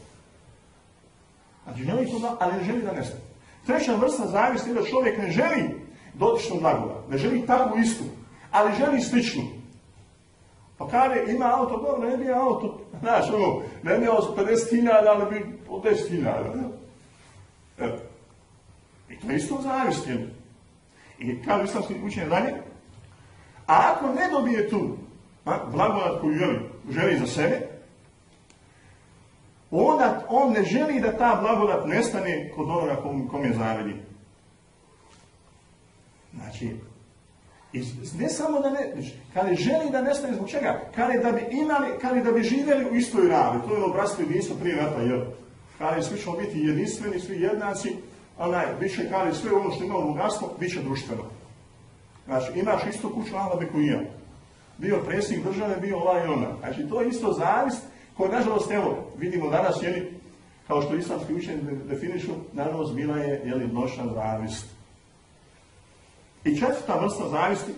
Znači želi to ali ne želi da nestane. Treća vrsta zavisti je da čovjek ne želi dotičnu blagodat. Ne želi takvu istu, ali želi sličnu. Pa kada ima auto, dobro, ne bi auto, znaš, ono, ne bi 50.000, ali bi po 10.000. Evo. I to je isto zavist? I kao islamski učenje dalje, a ako ne dobije tu blagodat koju želi, želi za sebe, onda on ne želi da ta blagodat nestane kod onoga kom, kom je zavidi. Znači, ne samo da ne, znači, kada želi da nestane zbog čega, kada da bi imali, kada da bi živjeli u istoj ravi, to je ono bratstvo jedinstvo prije rata, jel? Kada svi ćemo biti jedinstveni, svi jednaci, onaj, bit će kada sve ono što imamo bogatstvo, bit će društveno. Znači, imaš isto kuću Allah i ja. Bio predsjednik države, bio ovaj i ona. Znači, to je isto zavist koja, nažalost, evo, vidimo danas, jeli, kao što islamski učenje definišu, nažalost, bila je, jeli, noćna zavist. I četvrta vrsta zavisti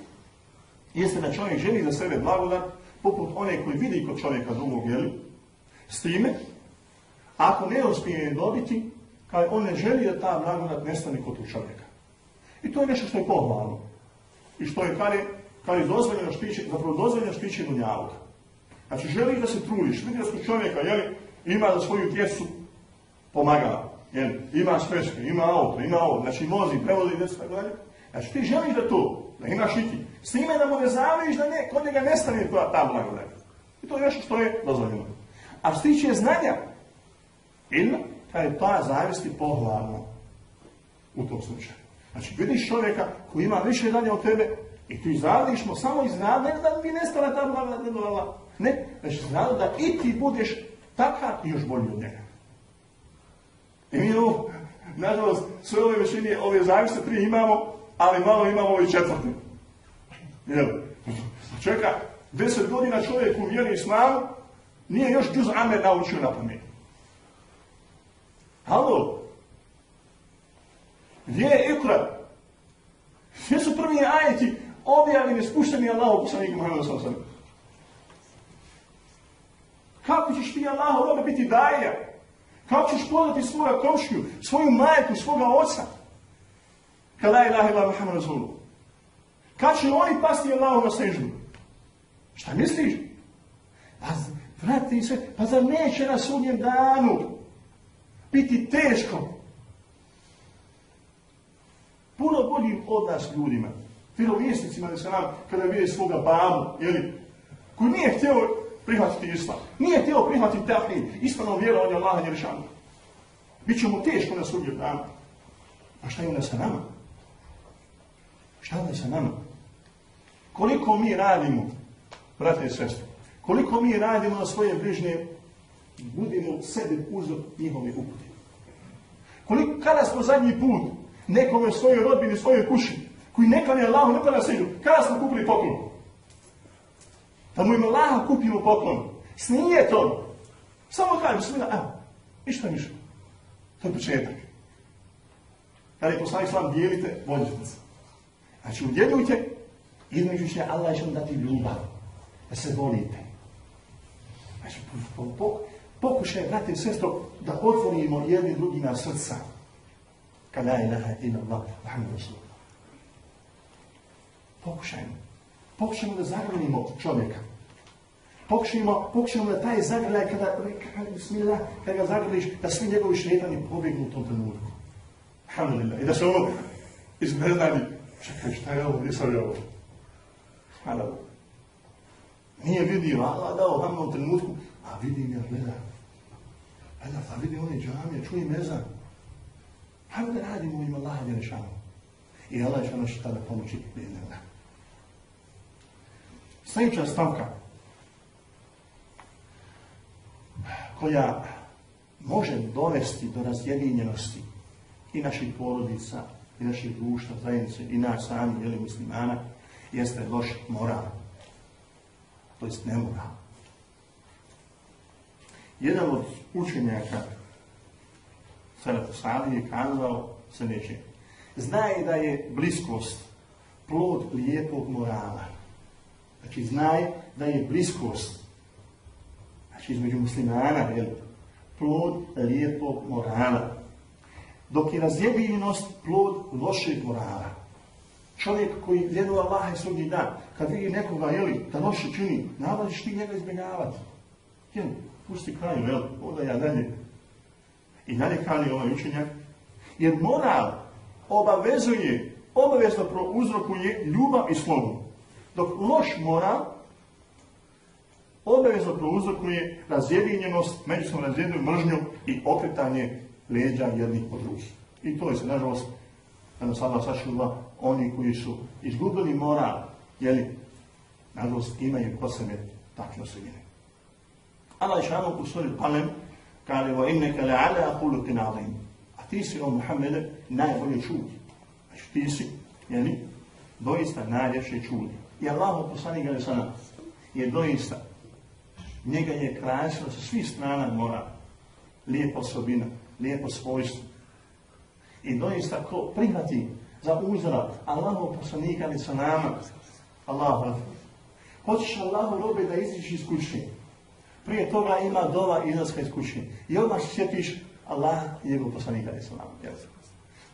jeste da čovjek želi za sebe blagodat, poput one koji vidi kod čovjeka drugog, jeli? S time, ako ne uspije dobiti, kao on ne želi da ta blagodat nestane kod tog čovjeka. I to je nešto što je pohvalno. I što je kada je, je dozvoljeno štići, zapravo dozvoljeno štići dunjavog. Znači želi da se trudiš, vidi da su čovjeka, jeli, ima za svoju djecu pomagala, jeli, ima sveske, ima auto, ima ovo, znači vozi, prevozi djecu, tako dalje. Znači ti želiš da to, da imaš i ti. S time da mu ne zaviješ da ne, kod njega nestane ta blagodat. I to je nešto što je dozvoljeno. A što tiče znanja, ilma, kada je ta zavisti pohvalno. u tom slučaju. Znači, vidiš čovjeka koji ima više danja od tebe i tu izradiš mu samo iznadne da bi nestala ta blagodat Ne, znači znali da i ti budeš takav i još bolji od njega. I mi ovo, nažalost, sve ove većine, ove zavise tri imamo, ali malo imamo ove četvrte. Jel? Čeka, deset godina čovjek u vjeri islamu, nije još džuz Amer naučio na pamet. Halo? Gdje je ikra? Gdje su prvi ajeti objavljeni, spušteni Allahu poslaniku Muhammedu sallallahu Kako ćeš ti Allahu robe biti daja? Kako ćeš podati svoja komšiju, svoju majku, svoga oca? Kad la ilaha illa Muhammed Rasulullah. Kad će oni pasti Allahu na sežu? Šta misliš? Pa, vrati se, pa zar neće na sudnjem danu biti teško? Puno boljim od nas ljudima, filovjesnicima se kada vide svoga babu, jeli, koji nije htio prihvatiti islam, nije htio prihvatiti tahid, ispravno vjerovanje Allaha Jeršanu. Biće mu teško na sudnjem danu. A šta je sa nama? Šta je sa nama? Koliko mi radimo, brate i sestre, koliko mi radimo na svoje bližnje, budemo sebi uzor njihove upute. Koliko, kada smo zadnji put nekome svojoj rodbini, svojoj kući, koji neka ne Allahu, neka na seđu, kada smo kupili poklon? Da mu im Allah kupimo poklon. Snije to. Samo kažem, smila, evo, ništa ništa. To je početak. Kada je poslanik slam dijelite, vodite se. Znači, udjeljujte, između će Allah će vam dati ljubav. Da se volite. Znači, po, po, pokušaj, brate i sestro, da otvorimo jedni drugi na srca. Kada je ilaha ila Allah. Pokušajmo. Pokušajmo da zagrlimo čovjeka. Pokušajmo, pokušajmo da taj zagrljaj, kada, kada, bismillah, kada ga zagrliš, da svi njegovi šetani pobjegnu u tom trenutku. Alhamdulillah. I da se ono izgledali. Čekaj, šta je ovo? Gdje sam je ovo? Hvala Nije vidio, Allah dao vama u trenutku, a vidim ja, gleda. Gleda, pa vidi one džamije, čuje mezan. Hajde da radimo u ime Allaha Đelešanu. I Allah će ono tada pomoći Sljedeća stavka koja može dovesti do razjedinjenosti i naših porodica, i naših društva, zajednice, i nas sami, ili muslimana, jeste loš moral. To jest nemoral. Jedan od učenjaka Seletu Sadi je kazao sljedeće. Znaj da je bliskost plod lijepog morala. Znači, znaj da je bliskost, znači između muslimana, je plod lijepog morala. Dok je razjedinjenost plod lošeg morala. Čovjek koji vjeruje Allaha i sudnji dan, kad vidi nekoga, jeli, da loše čini, navadiš ti njega izbjegavati. Jel, pusti kraju, jel, onda ja dalje. I dalje kani ovaj učenjak, jer moral obavezuje, obavezno uzrokuje ljubav i slobodu. Dok loš moral obavezno prouzrokuje razjedinjenost, međusobno razjedinju mržnju i okretanje leđa jednih od drugih. I to je se, nažalost, sada sačuva oni koji su izgubili moral, jeli, nažalost, imaju kod sebe takve osobine. Allah je šano u suri Palem, kaže, wa inneke le ala hulukin alim. A ti si, o Muhammede, najbolje čudi. Znači, ti si, jeli, doista najljepše čudi. I Allah poslanik ga sana je doista, njega je krasilo sa svih strana mora, lijepa osobina, lijepo svojstvo. I doista ko prihvati za uzora Allahu poslanika li sa nama, Allah, hoćeš Allahu robe da iziš iz kuće. Prije toga ima dova izlaska iz kuće. I odmah sjetiš Allah i njegov poslanika li sa nama.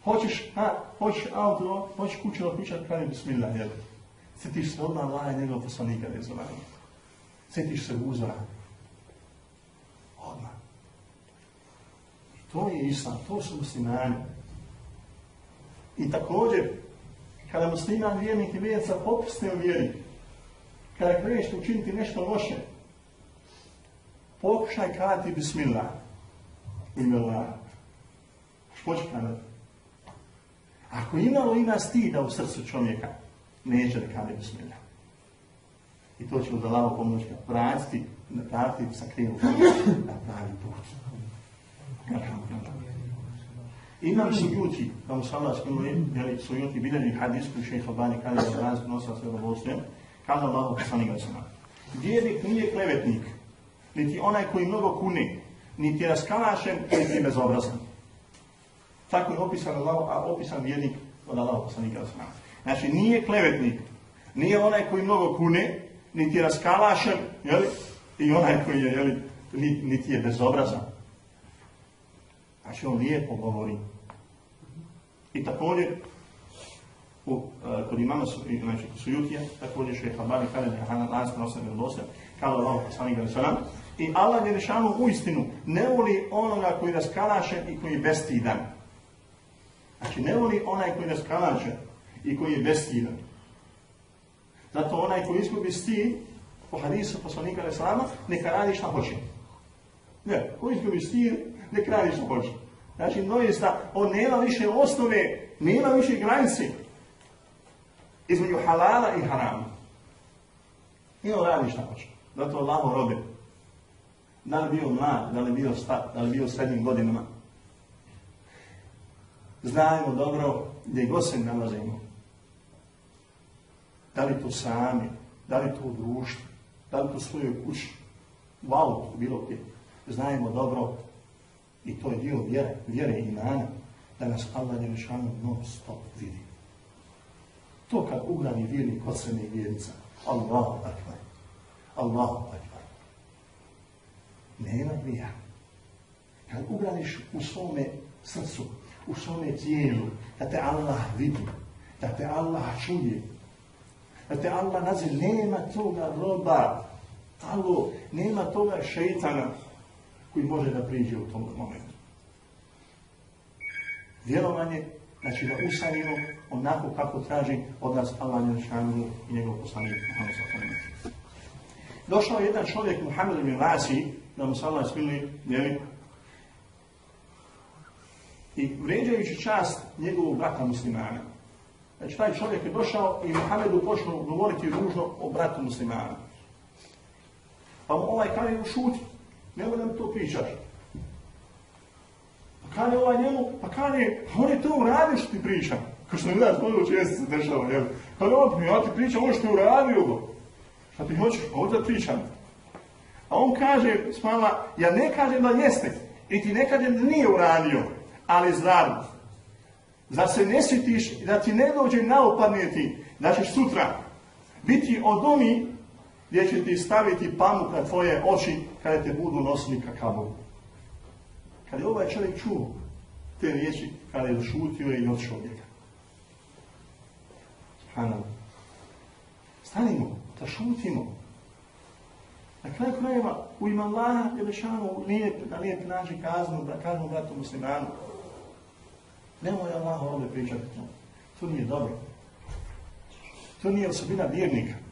Hoćeš, ha, hoćeš auto, hoćeš kuću opičat, kaže bismillah, jel? Sjetiš se odmah Allah i njegov poslanika li sa nama. Sjetiš se uzora. Odmah. I to je islam, to su muslimani. I također, kada musliman vjernik i vjernica popuste u vjeri, kada kreneš učiniti nešto loše, pokušaj kati bismillah. Ime Allah. Kada? Ako imalo ima stida u srcu čovjeka, neće da kade bismillah. I to će uz Allaho pomoći ga vratiti, vratiti sa krivu na pravi put. Imam sujuti, kao sam Allah skinuli, jeli sujuti biljeni hadis koji šeha Bani kada je danas nosa sve dovolstvujem, kaže Allah poslani ga sama. Vjernik nije klevetnik, niti onaj koji mnogo kune, niti raskalašen, niti bezobrazan. Tako je opisan, Allah, a opisan vjernik od Allah poslani ga sama. Znači nije klevetnik, nije onaj koji mnogo kune, niti raskalašen, jeli, i onaj koji je, jeli, niti je bezobrazan. Znači on lijepo govori. I također, u, uh, kod imama su, znači sujutija, također še je Habari kada je Hana Lans na osam, kada Allah poslani ga sallam, i Allah je rešanu u istinu, ne voli onoga koji raskalaše i koji je bestidan. Znači ne voli onaj koji raskalaše i koji je bestidan. Zato onaj koji izgubi stid, po hadisu poslanika Vesalama, neka radi šta hoće. Ne, koji izgubi stid, neka radi šta hoće. Znači, doista, on nema više osnove, nema više granice između halala i harama. I on radi šta hoće. Zato Allaho robe. Da li bio mlad, da li bio star, da li bio srednjim godinama. Znajmo dobro gdje god se nalazimo. Da li to sami, da li to u društvu, da li to u svojoj kući, u autu, bilo gdje. Znajmo dobro i to je dio vjere, vjere imana, da nas Allah je rešano non stop vidi. To kad ugrani vjernik od sebe vjernica, Allahu akbar, Allahu akbar. Nema grija. Kad ugraniš u svome srcu, u svome tijelu, da te Allah vidi, da te Allah čuje, da te Allah nazi, nema toga roba, alo, nema toga šeitana, koji može da priđe u tom momentu. Vjerovanje, znači da usanimo onako kako traži od nas Allah Jeršanu i njegov poslanik Muhammed s.a.v. Došao je jedan čovjek Muhammed ibn Lasi, da mu se Allah smili, jeli, i vređajući čast njegovog brata muslimana. Znači taj čovjek je došao i Muhammedu počnu govoriti ružno o bratu muslimana. Pa mu ovaj kaže šuti. Nemoj da mi to pričaš. Pa kad je ovaj njemu, pa kad je, on je to uradio što ti pričam. Kao što ne znaš, to često se dešava, jel? Je on, ja ti pričam ono što je uradio. Šta ti hoćeš, pa ovdje pričam. A on kaže, smala, ja ne kažem da jeste, i ti ne kažem da nije uradio, ali zar, zar se ne sjetiš da ti ne dođe naopadniti, da ćeš sutra biti od onih gdje će ti staviti pamuk na tvoje oči kada te budu nosili ka kaboru. Kad je ovaj čovjek čuo te riječi, kada je šutio i otišao njega. Subhanallah. Stanimo, da šutimo. Na kraju krajeva, u ima Allaha je lešano lijep, na lijep način kaznu, da kažemo bratu muslimanu. Nemoj Allah ovdje pričati to. To nije dobro. To nije osobina vjernika.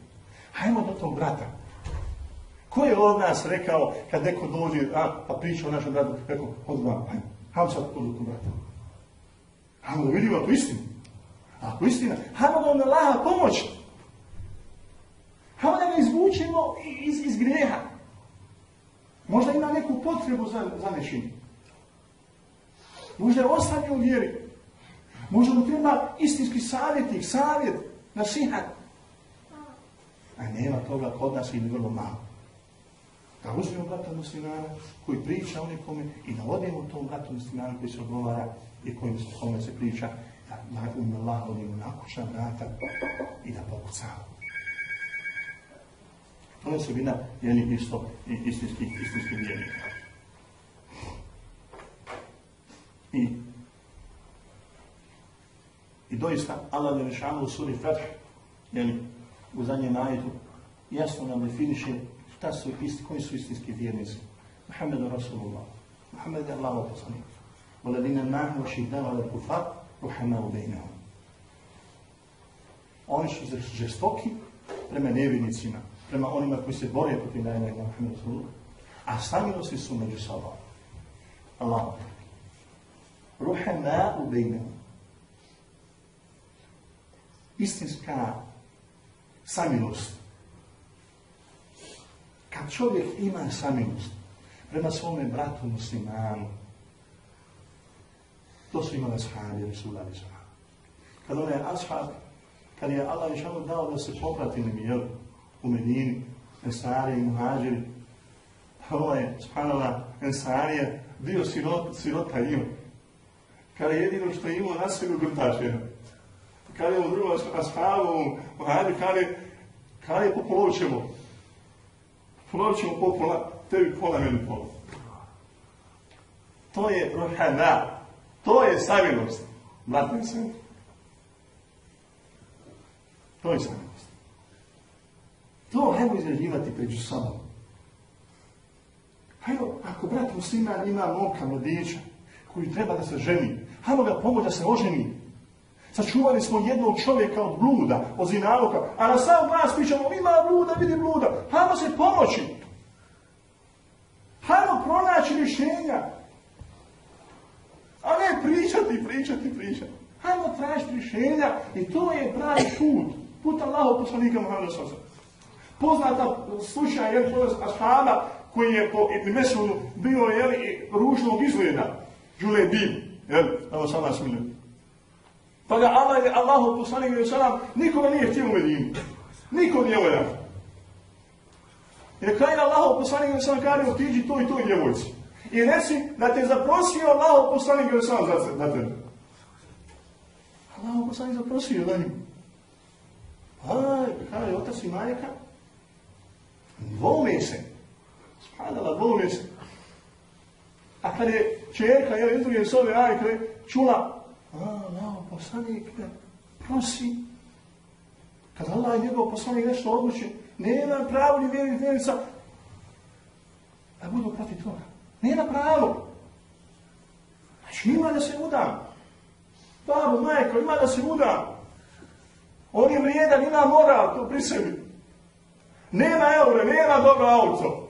Hajmo do tog brata. Ko je od nas rekao, kad neko dođe, a, pa priča o našem bratu, rekao, od dva, hajmo, hajmo sad to do tog brata. Hajmo da vidimo to istinu. Ako istina, hajmo da onda Laha pomoći. Hajmo da ga izvučemo iz, iz grijeha. Možda ima neku potrebu za, za nešinu. Možda je ostane u vjeri. Možda mu treba istinski savjetnik, savjet, nasihat. A nema toga kod nas ili vrlo malo. Da uzmemo brata muslimana koji priča o nekome i da odemo tom bratu muslimana koji se odgovara i kojim se, kome se priča, da nakon Allah odemo na kućna vrata i da pokucamo. To je osobina jednih isto istinskih, istinskih vjernika. I, I doista, Allah ne rešava u suri Fath, jeli, u zadnjem najetu jasno nam definiše šta su isti, koji su istinski vjernici. Muhammedu Rasulullah. Muhammed je Allah poslanik. Voladina nahnu šihdan ala kufar, ruhama u bejnahom. Oni su žestoki prema nevjernicima, prema onima koji se bore protiv najma i Muhammed Rasulullah. A samilosti su među sobom. Allah. Ruhama u bejnahom. istinska samilost. Kad čovjek ima samilost prema svome bratu muslimanu, to su imali ashabi Resula Kad onaj ashab, kad je Allah Žešanu dao da se popratili mi, jel, u Medini, Ensari i Muhađiri, pa ovaj, subhanallah, Ensarije, bio sirot, sirota ima. Kada je jedino što je imao na sebi grtaš jedan. Kada je u drugom ashabu, Muhađiri, kada je, je popolovit ćemo. Popolovit ćemo po pola, tebi pola, meni pola. To je rohana. To je samilost. Brate se. To je samilost. To hajmo izraživati među sobom. Hajmo, ako brat musliman ima momka, mladića, koji treba da se ženi, hajmo ga pomoći da se oženi. Sačuvali smo jednog čovjeka od bluda, od zinaluka, a na sam glas pričamo, ima bluda, vidi bluda. Hajmo se pomoći. Hajmo pronaći rješenja. A ne pričati, pričati, pričati. Hajmo tražiti rješenja i to je pravi put. Put Allahu poslanika Muhammeda s.a.v. Poznata slučaj je ashaba koji je po Ibn Mesudu bio jeli, ružnog izgleda. Žule bin. Jel? Evo sam nas Pa ga Allah je Allahu poslanik i sallam nikoga nije htio u Medinu. Niko nije voljan. Jer kaj Allahu poslanik i sallam kaže otiđi to i toj djevojci. I reci da te zaprosio Allahu poslanik i sallam za, za tebe. Allahu poslanik zaprosio da njim. Pa, kaže otac i majka, Dvoume se. Spadala, dvoume se. A kad je čerka, jel, iz druge sobe, ajkre, čula, a, poslanik, prosi. Kad Allah i njegov poslanik nešto odluči, nema pravo ni vjernih vjernica da budu protiv toga. Nema pravo. Znači, ima da se udam. Babo, majko, ima da se udam. On je vrijedan, ima moral, to pri sebi. Nema eure, nema dobro auto.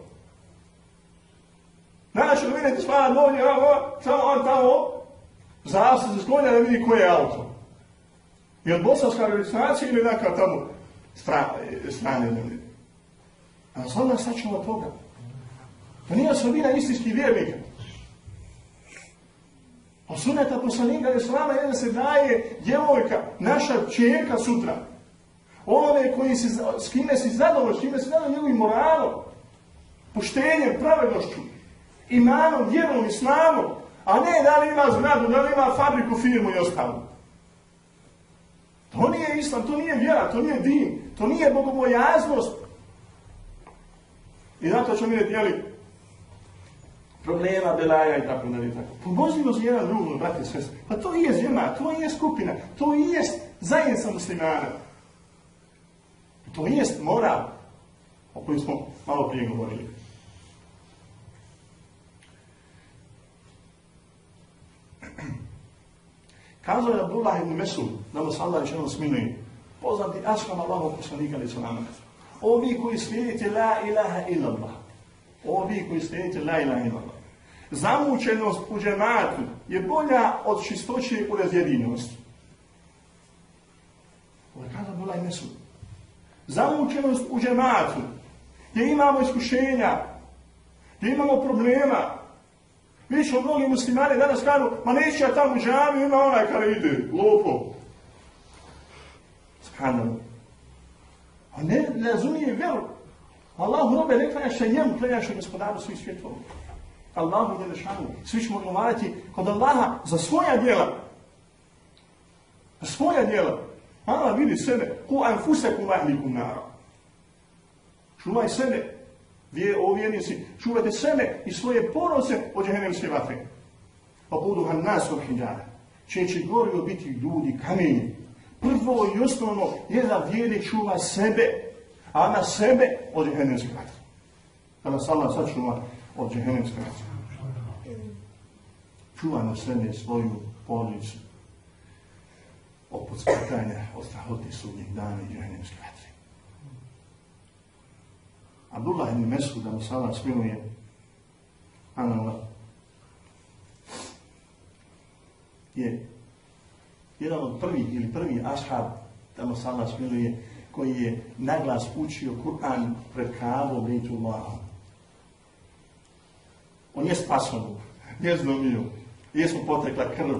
Ću vidjeti spada ovdje, samo on tamo zase se sklonja da vidi koje je auto. I od bosanska registracija ili neka tamo strane ljudi. A sad nas sačuva toga. To nije osobina istinskih vjernika. Od suneta poslanika je slama jedan se daje djevojka, naša čijeka sutra. Onome koji si, s kime si zadovoljš, s kime si zadovoljš njegovim moralom, poštenjem, pravednošću, imanom, vjerom, islamom, a ne da li ima zgradu, da li ima fabriku, firmu i ostalo. To nije islam, to nije vjera, to nije din, to nije bogobojaznost. I zato ćemo vidjeti, jeli, problema, belaja i tako dalje. Tako. Pomozimo se jedan drugom, brate sestre. Pa to je žena, to je skupina, to je zajednica muslimana. To jest moral o kojem smo malo prije govorili. Kazao je Abdullah ibn Mesud, da mu sallah rečeno smiluje, poznati ashab Allahov poslanika ali salama. O vi koji slijedite la ilaha illallah, o vi koji slijedite la ilaha illallah, zamučenost u džematu je bolja od čistoće u razjedinosti. Ovo je kazao Abdullah ibn Mesud zamučenost u džematu, gdje imamo iskušenja, gdje imamo problema. Mi smo mnogi muslimani danas kažu, ma neće ja tamo u džami, ima onaj kada ide, lopo. Skandal. A ne, ne razumije vjeru. Allahu robe ne klanjaš se njemu, klanjaš se gospodaru svih svjetova. Allahu je lešanu. Svi ćemo odgovarati kod Allaha za svoja djela. Za svoja djela. Allah vidi sebe. Ku anfusekum ahlikum nara. Čuvaj sebe. Vije o vjernici. Čuvajte sebe i svoje porose od džehennemske vatre. Pa budu han nas od hijjana. Čeće gorio biti ljudi, kamenje. Prvo i osnovno je da čuva sebe, a na sebe od džehennemske vatre. Da nas Allah sačuva od džehennemske vatre. Čuvaj na sebe svoju porodicu od podskakanja, od strahote sudnjeg dana i džahnemske vatre. Abdullah ibn Mesud, da mu sada smiluje, Allah, je jedan od prvih ili prvi ashab tamo se Allah smiluje, koji je naglas učio Kur'an pred kavom Bejtullaha. On je spasan, nije znomio, nije smo potekla krv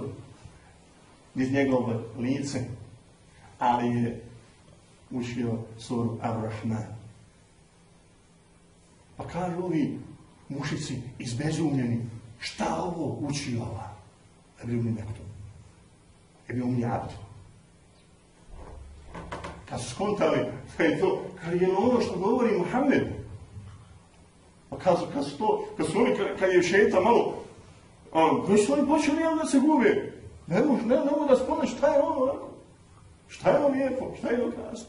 iz njegove lice, ali je učio suru Ar-Rahman. Pa kažu ovi mušici izbezumljeni, šta ovo uči ova? Da bi umni nekto. Da bi umni abdu. Kad su skontali, kad je to, kad je ono što govori Muhammed. Pa kad su, kad su to, kad su oni, kad je šeta malo, koji su oni počeli da se gube. Ne mogu, ne, ne mogu da spomenu šta je ono. Šta je ono lijepo, šta je ono krasno.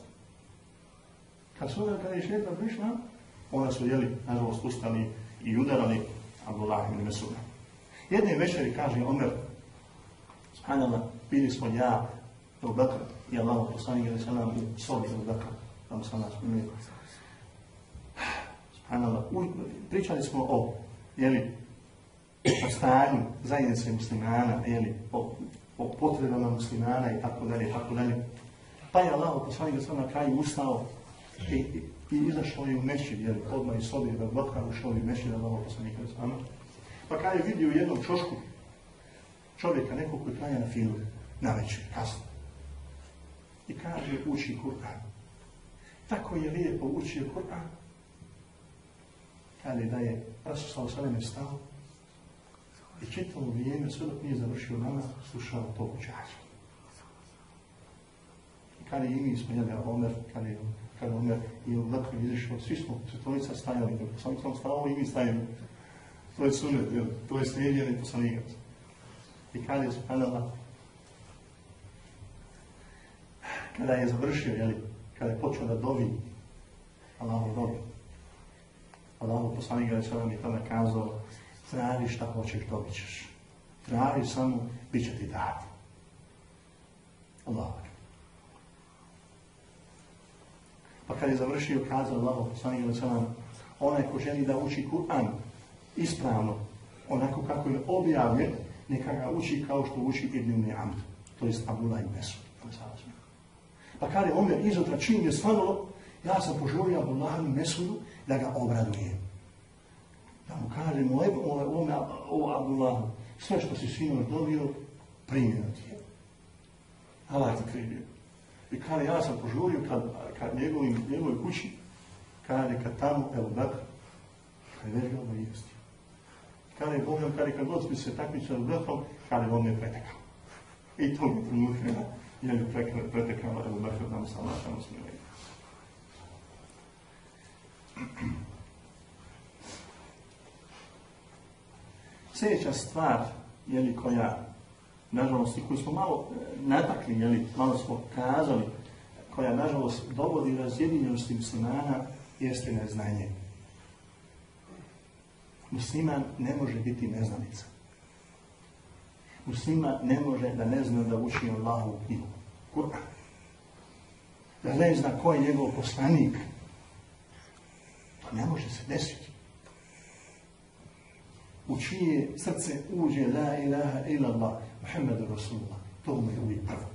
Kad su onda, kad je šeta prišla, onda su jeli, nažalost, ustali i udarali Abdullah ibn Mesuda. Jedne večeri kaže Omer, Subhanallah, bili smo ja, Ebu Bekr i Allah poslanik ili sallam u sobi Ebu Bekr, tamo sam nas. Subhanallah, pričali smo o, jeli, o stanju zajednice muslimana, jeli, o, o potrebama muslimana i tako dalje, tako dalje. Pa je Allah poslanik ili sallam na kraju ustao i, i izašao je u mešćid, jeli, odmah iz sobi Ebu Bekr, ušao je u mešćid Allah poslanik ili sallam. Pa kada je vidio jednom čošku čovjeka, nekog koji na filu, na večer, kasno. I kaže, uči Kur'an. Tako je lijepo učio Kur'an. Kaže da je Rasul sa osaleme stao i čitalo vrijeme, sve dok nije završio nama, slušao to učađe. Kada i mi smo jeli Omer, kada je kada Omer i u vrhu izašao, svi smo svetljica stajali, dok sam sam stao i mi stajali. To je sunet, to je slijedjeni poslanikac. I kada je subhanallah, kada je završio, jeli, kada je počeo da dovi Allahu dobi, Allahu poslanik je sada mi tada kazao, traži šta hoćeš, dobit ćeš. Traži samo, bit će ti dati. Allah. Pa kad je završio, kazao Allahu poslanik onaj ko želi da uči Kur'an ispravno, onako kako je objavljen, neka ga uči kao što uči Ibn Mi'amd, to je Abdullah Mesud. Pa kada je Omer izotra čim je svanulo, ja sam požurio Abdullah ibn Mesudu da ga obraduje. Da mu kažem, o Abdullah, sve što si sinoć dobio, primjeno ti je. Allah te krivio. I kada ja sam požurio, kad, kad njegovim, njegovoj kući, kada kad tamo, evo Bekr, kad je već ga obavijestio. Kada je Bogom, kada je kad god bi se takmičali vrhom, kada je on je pretekao. I to mi trenutka je li pretekao Ebu Bekr, da mu sam tamo smiluje. Sljedeća stvar, jeli, koja, nažalost, i koju smo malo e, natakli, jeli, malo smo kazali, koja, nažalost, dovodi razjedinjenosti muslimana, jeste neznanje musliman ne može biti neznanica. Musliman ne može da ne zna da uči Allahu knjigu. Kur'an. Da ne zna ko je njegov poslanik. To ne može se desiti. U čije srce uđe la ilaha ila Allah, Muhammedu Rasulullah. To mu je uvijek prvo.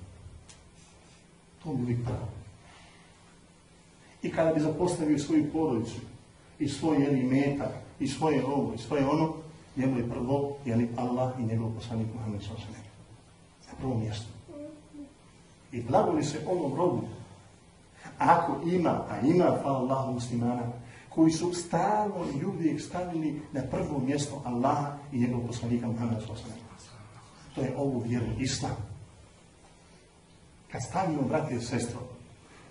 To mu je uvijek prvo. I kada bi zapostavio svoju porodicu i svoj jeli metak, i svoje ovo i svoje ono, njemu je prvo, jeli Allah i njegov poslanik Muhammed s.a.v. Na prvom mjestu. I blagoli se ovom robu, ako ima, a ima, hvala Allahu muslimana, koji su stalno i uvijek stavili na prvo mjesto Allaha i njegov poslanika Muhammed s.a.v. To je ovu vjeru Islam. Kad stavimo, brati i sestro,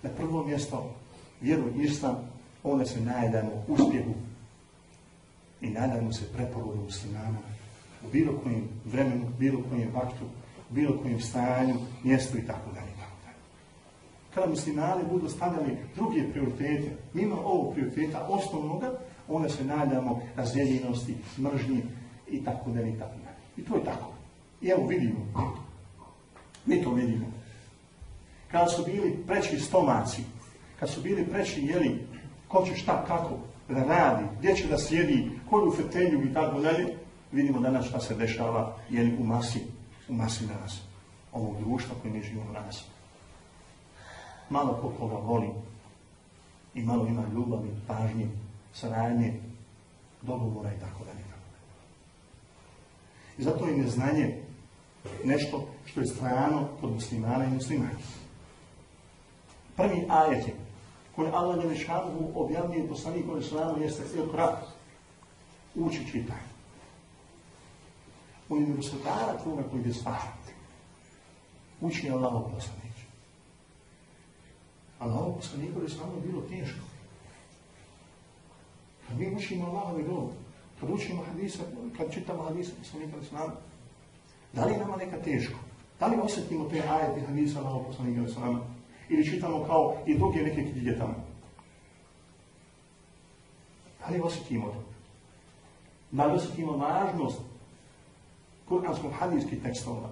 na prvo mjesto vjeru Islam, onda se najedamo uspjehu i nadamo se preporodu muslimana u bilo kojem vremenu, bilo kojem vaktu, bilo kojem stanju, mjestu i tako dalje. Kada muslimani budu stavljali druge prioritete, mimo ovog prioriteta osnovnoga, onda se nadamo razdeljenosti, mržnji i tako dalje i tako dalje. I to je tako. I evo vidimo, mi to vidimo. Kada su bili preći stomaci, kad su bili preći jeli, ko će šta, kako, da radi, gdje će da sjedi, koju fetelju i tako dalje, vidimo danas šta se dešava jeli, u masi, u masi danas, ovog društva koji mi živimo danas. malo ko koga voli i malo ima ljubavi, pažnje, saradnje, dogovora i tako dalje. I zato je neznanje nešto što je strano kod muslimana i muslimana. Prvi ajet je koji Allah Jelešanu objavljuje poslaniku Islamu jeste Iqra, uči čitaj. U ime gospodara tvoga koji je stvarati. Uči Allah poslanik. Allah poslaniku Islamu je bilo teško. Kad mi učimo Allahove govor, kad učimo hadisa, kad čitamo hadisa poslanika Islamu, da li je nama neka teško? Da li osjetimo te ajete hadisa Allahov poslanika Islamu? Ili čitamo kao i druge neke knjige tamo? Da li osjetimo to? Da li osjetimo važnost kuranskog hadijskih tekstova?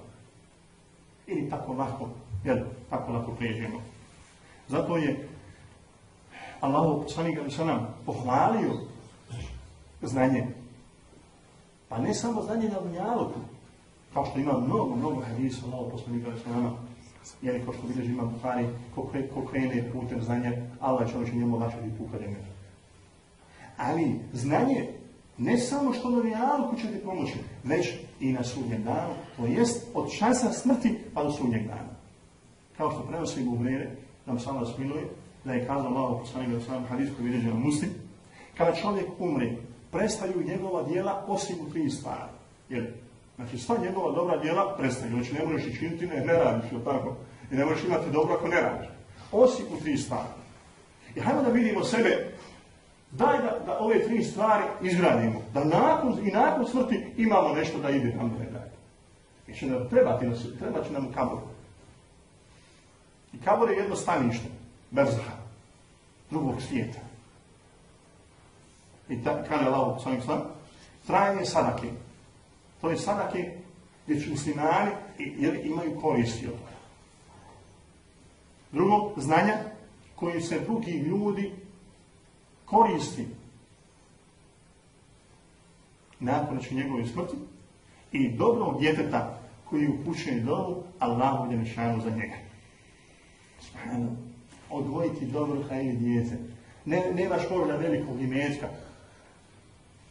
Ili tako lako, jel, tako lako pređemo? Zato je Allah poslanik se nam pohvalio znanje. Pa ne samo znanje na dunjaluku, kao što ima mnogo, mnogo hadisa Allah poslanika se nama, jer kao što vidiš ima Buhari, ko, krene putem znanja, Allah će njemu olačiti tu kad Ali znanje ne samo što na dunjaluku će ti pomoći, već i na sudnjem danu, to jest od časa smrti pa do sudnjeg dana. Kao što prenosi Buhrere, nam sama smiluje, da je kazao malo poslanik da sam hadis koji vidjeđe na muslim, kada čovjek umre, prestaju njegova djela osim u tri stvari. Jer, znači, sva njegova dobra djela prestaju. Znači, ne možeš ih činiti, ne, ne radiš, jel tako? I ne možeš imati dobro ako ne radiš. Osim u tri stvari. I hajmo da vidimo sebe, daj da, da ove tri stvari izgradimo. Da nakon, i nakon smrti imamo nešto da ide tamo ne daje. I će nam trebati, treba će nam kabor. I kabor je jedno stanište, berzaha, drugog svijeta. I ta, kada je lao sam, trajanje sadake. To je sadake gdje će muslimani jer imaju koristi od toga. Drugo, znanja koji se drugi ljudi koristi nakon njegove smrti i dobrog djeteta koji upućuje dovu Allahu Đelešanu za njega. Odvojiti dobro hajde djece. Ne, nemaš možda velikog imetka,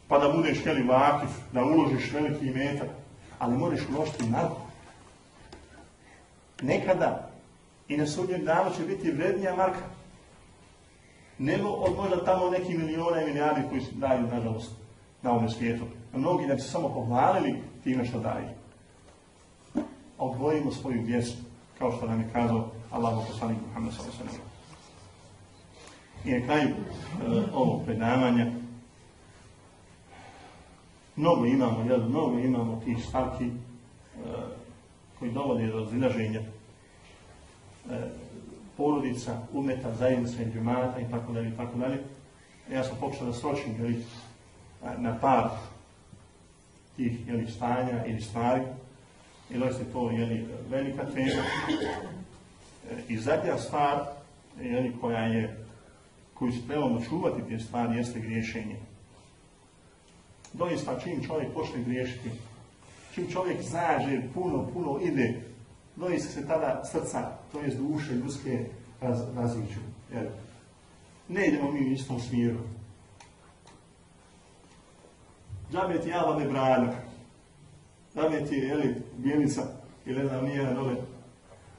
pa da budeš htjeli vakif, da uložiš veliki imetak, ali moraš uložiti malo. Nekada i na sudnjem danu će biti vrednija marka nego od možda tamo neki miliona i milijardi koji se daju, nažalost, na ovom svijetu. A mnogi da bi se samo pohvalili time što daju. Odvojimo svoju djecu, kao što nam je kazao Allahu poslanik Muhammed sallallahu I na kraju uh, ovog predavanja mnogo imamo, jel, mnogo imamo tih stavki uh, koji dovode do zilaženja uh, porodica, umeta, zajednica džemata i tako dalje i tako dalje. Ja sam pokušao da sročim jel, na par tih jel, stanja ili stvari. Jer je to jel, velika tema. I zadnja stvar jeli, koja je, koju trebamo čuvati te stvari jeste griješenje. Doista čim čovjek počne griješiti, čim čovjek zaže, puno, puno ide, doista se tada srca, to je duše ljudske raz, raziđu. Jer ne idemo mi u istom smjeru. Džabe ti java ne brana. Džabe ti je, jeli, bijenica, ili ne znam, nije dole,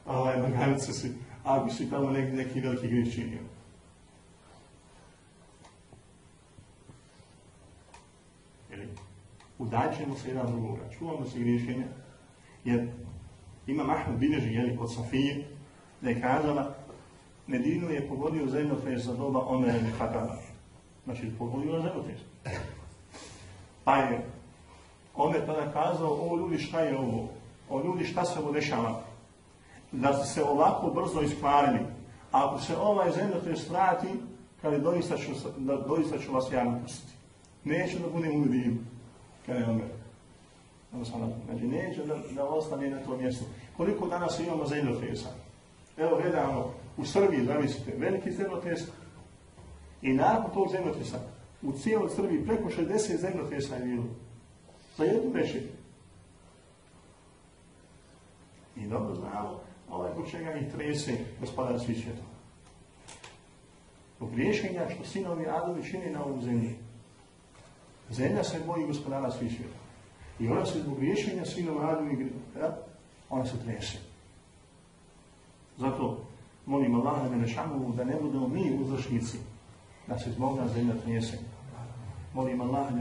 ovaj, Marganice si, ako si tamo neki, neki veliki grijeh činio. Ili, udaćemo se jedan drugoga, čuvamo se griješenja, jer ima Mahmud Bineži, jeli, od Safije, da je kazala, Medinu je pogodio zemljotres za doba Omer i. Znači, pogodio na zemljotres. Pa je Omer tada kazao, o ljudi, šta je ovo? O ljudi, šta se ovo dešava? da ste se ovako brzo iskvarili. Ako se ovaj zemljotres vrati, kada doista ću, doista ću vas ja napustiti. Neće da budem u divim, kada je Omer. Znači, neće da, da ostane na tom mjestu. Koliko danas imamo zemljotresa? Evo, gledamo, u Srbiji, zamislite, veliki zemljotres, i nakon tog zemljotresa, u cijeloj Srbiji preko 60 zemljotresa je bilo. Za jednu večer. I dobro znamo ovaj kod čega ih trese gospodar svih svjetova. Zbog griješenja što sinovi Adovi čini na ovom zemlji. Zemlja se boji gospodara svih svijeta. I ona se zbog griješenja sinova Adovi, ona se trese. Zato molim Allaha da ne budemo mi uzročnici da se zbog nas zemlja trese. Molim Allaha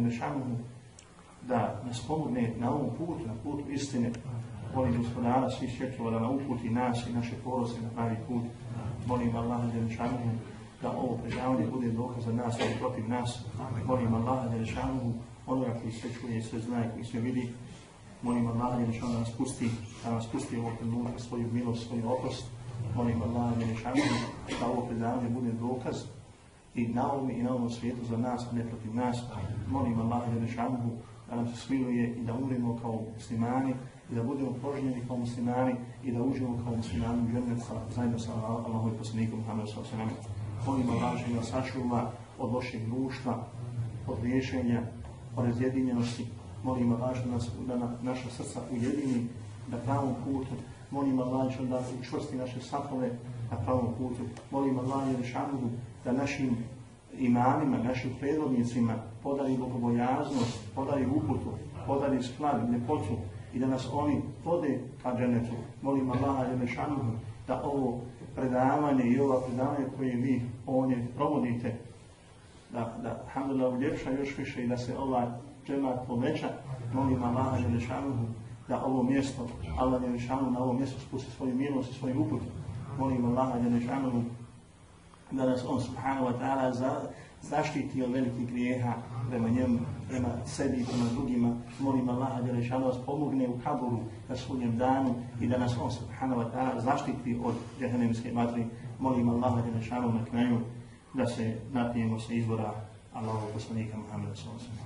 da nas pomogne na ovom putu, na putu istine. Molim gospodara svih svjetova da uputi nas i naše porose na pravi put. Molim Allaha da ovo predavanje bude dokaz za nas, i protiv nas. Molim Allaha Đelešanuhu, onoga koji sve čuje, sve zna i koji sve vidi. Molim Allaha Đelešanuhu da nas pusti, da nas pusti ovog trenutka svoju milost, svoju oprost. Molim Allaha Đelešanuhu da ovo predavanje bude dokaz i na ovom i na ovom svijetu za nas, a ne protiv nas. Molim Allaha Đelešanuhu da nam se smiluje i da umremo kao muslimani i da budemo poželjeni kao muslimani i da uđemo kao muslimani u džennet zajedno sa Allahom i poslanikom Muhammedu sallallahu Molim Allah da sačuva od lošeg društva, od liješenja, od razjedinjenosti. Molim Allah da, nas, da naša srca ujedini na pravom putu. Molim Allah da učvrsti naše sapove na pravom putu. Molim Allah da našim imamima, našim predvodnicima podari bogobojaznost, podari uputu, podari sklad, ljepotu i da nas oni vode ka dženetu. Molim Allaha da ovo predavanje i ova predavanja koje vi ovdje provodite, da, da alhamdulillah uljepša još više i da se ova džemat poveća, molim Allaha da ovo mjesto, Allah Đelešanu na ovo mjesto spusti svoju milost i svoju uput. Molim Allaha Đelešanu da nas on subhanahu wa ta'ala za, zaštiti od velikih grijeha prema njemu, prema sebi i prema drugima. Molim Allaha da vas pomogne u kaboru na sudnjem danu i da nas on subhanahu wa ta'ala zaštiti od džehennemske matri. Molim Allaha da na kraju da se napijemo se izbora Allahog poslanika Muhammeda sallallahu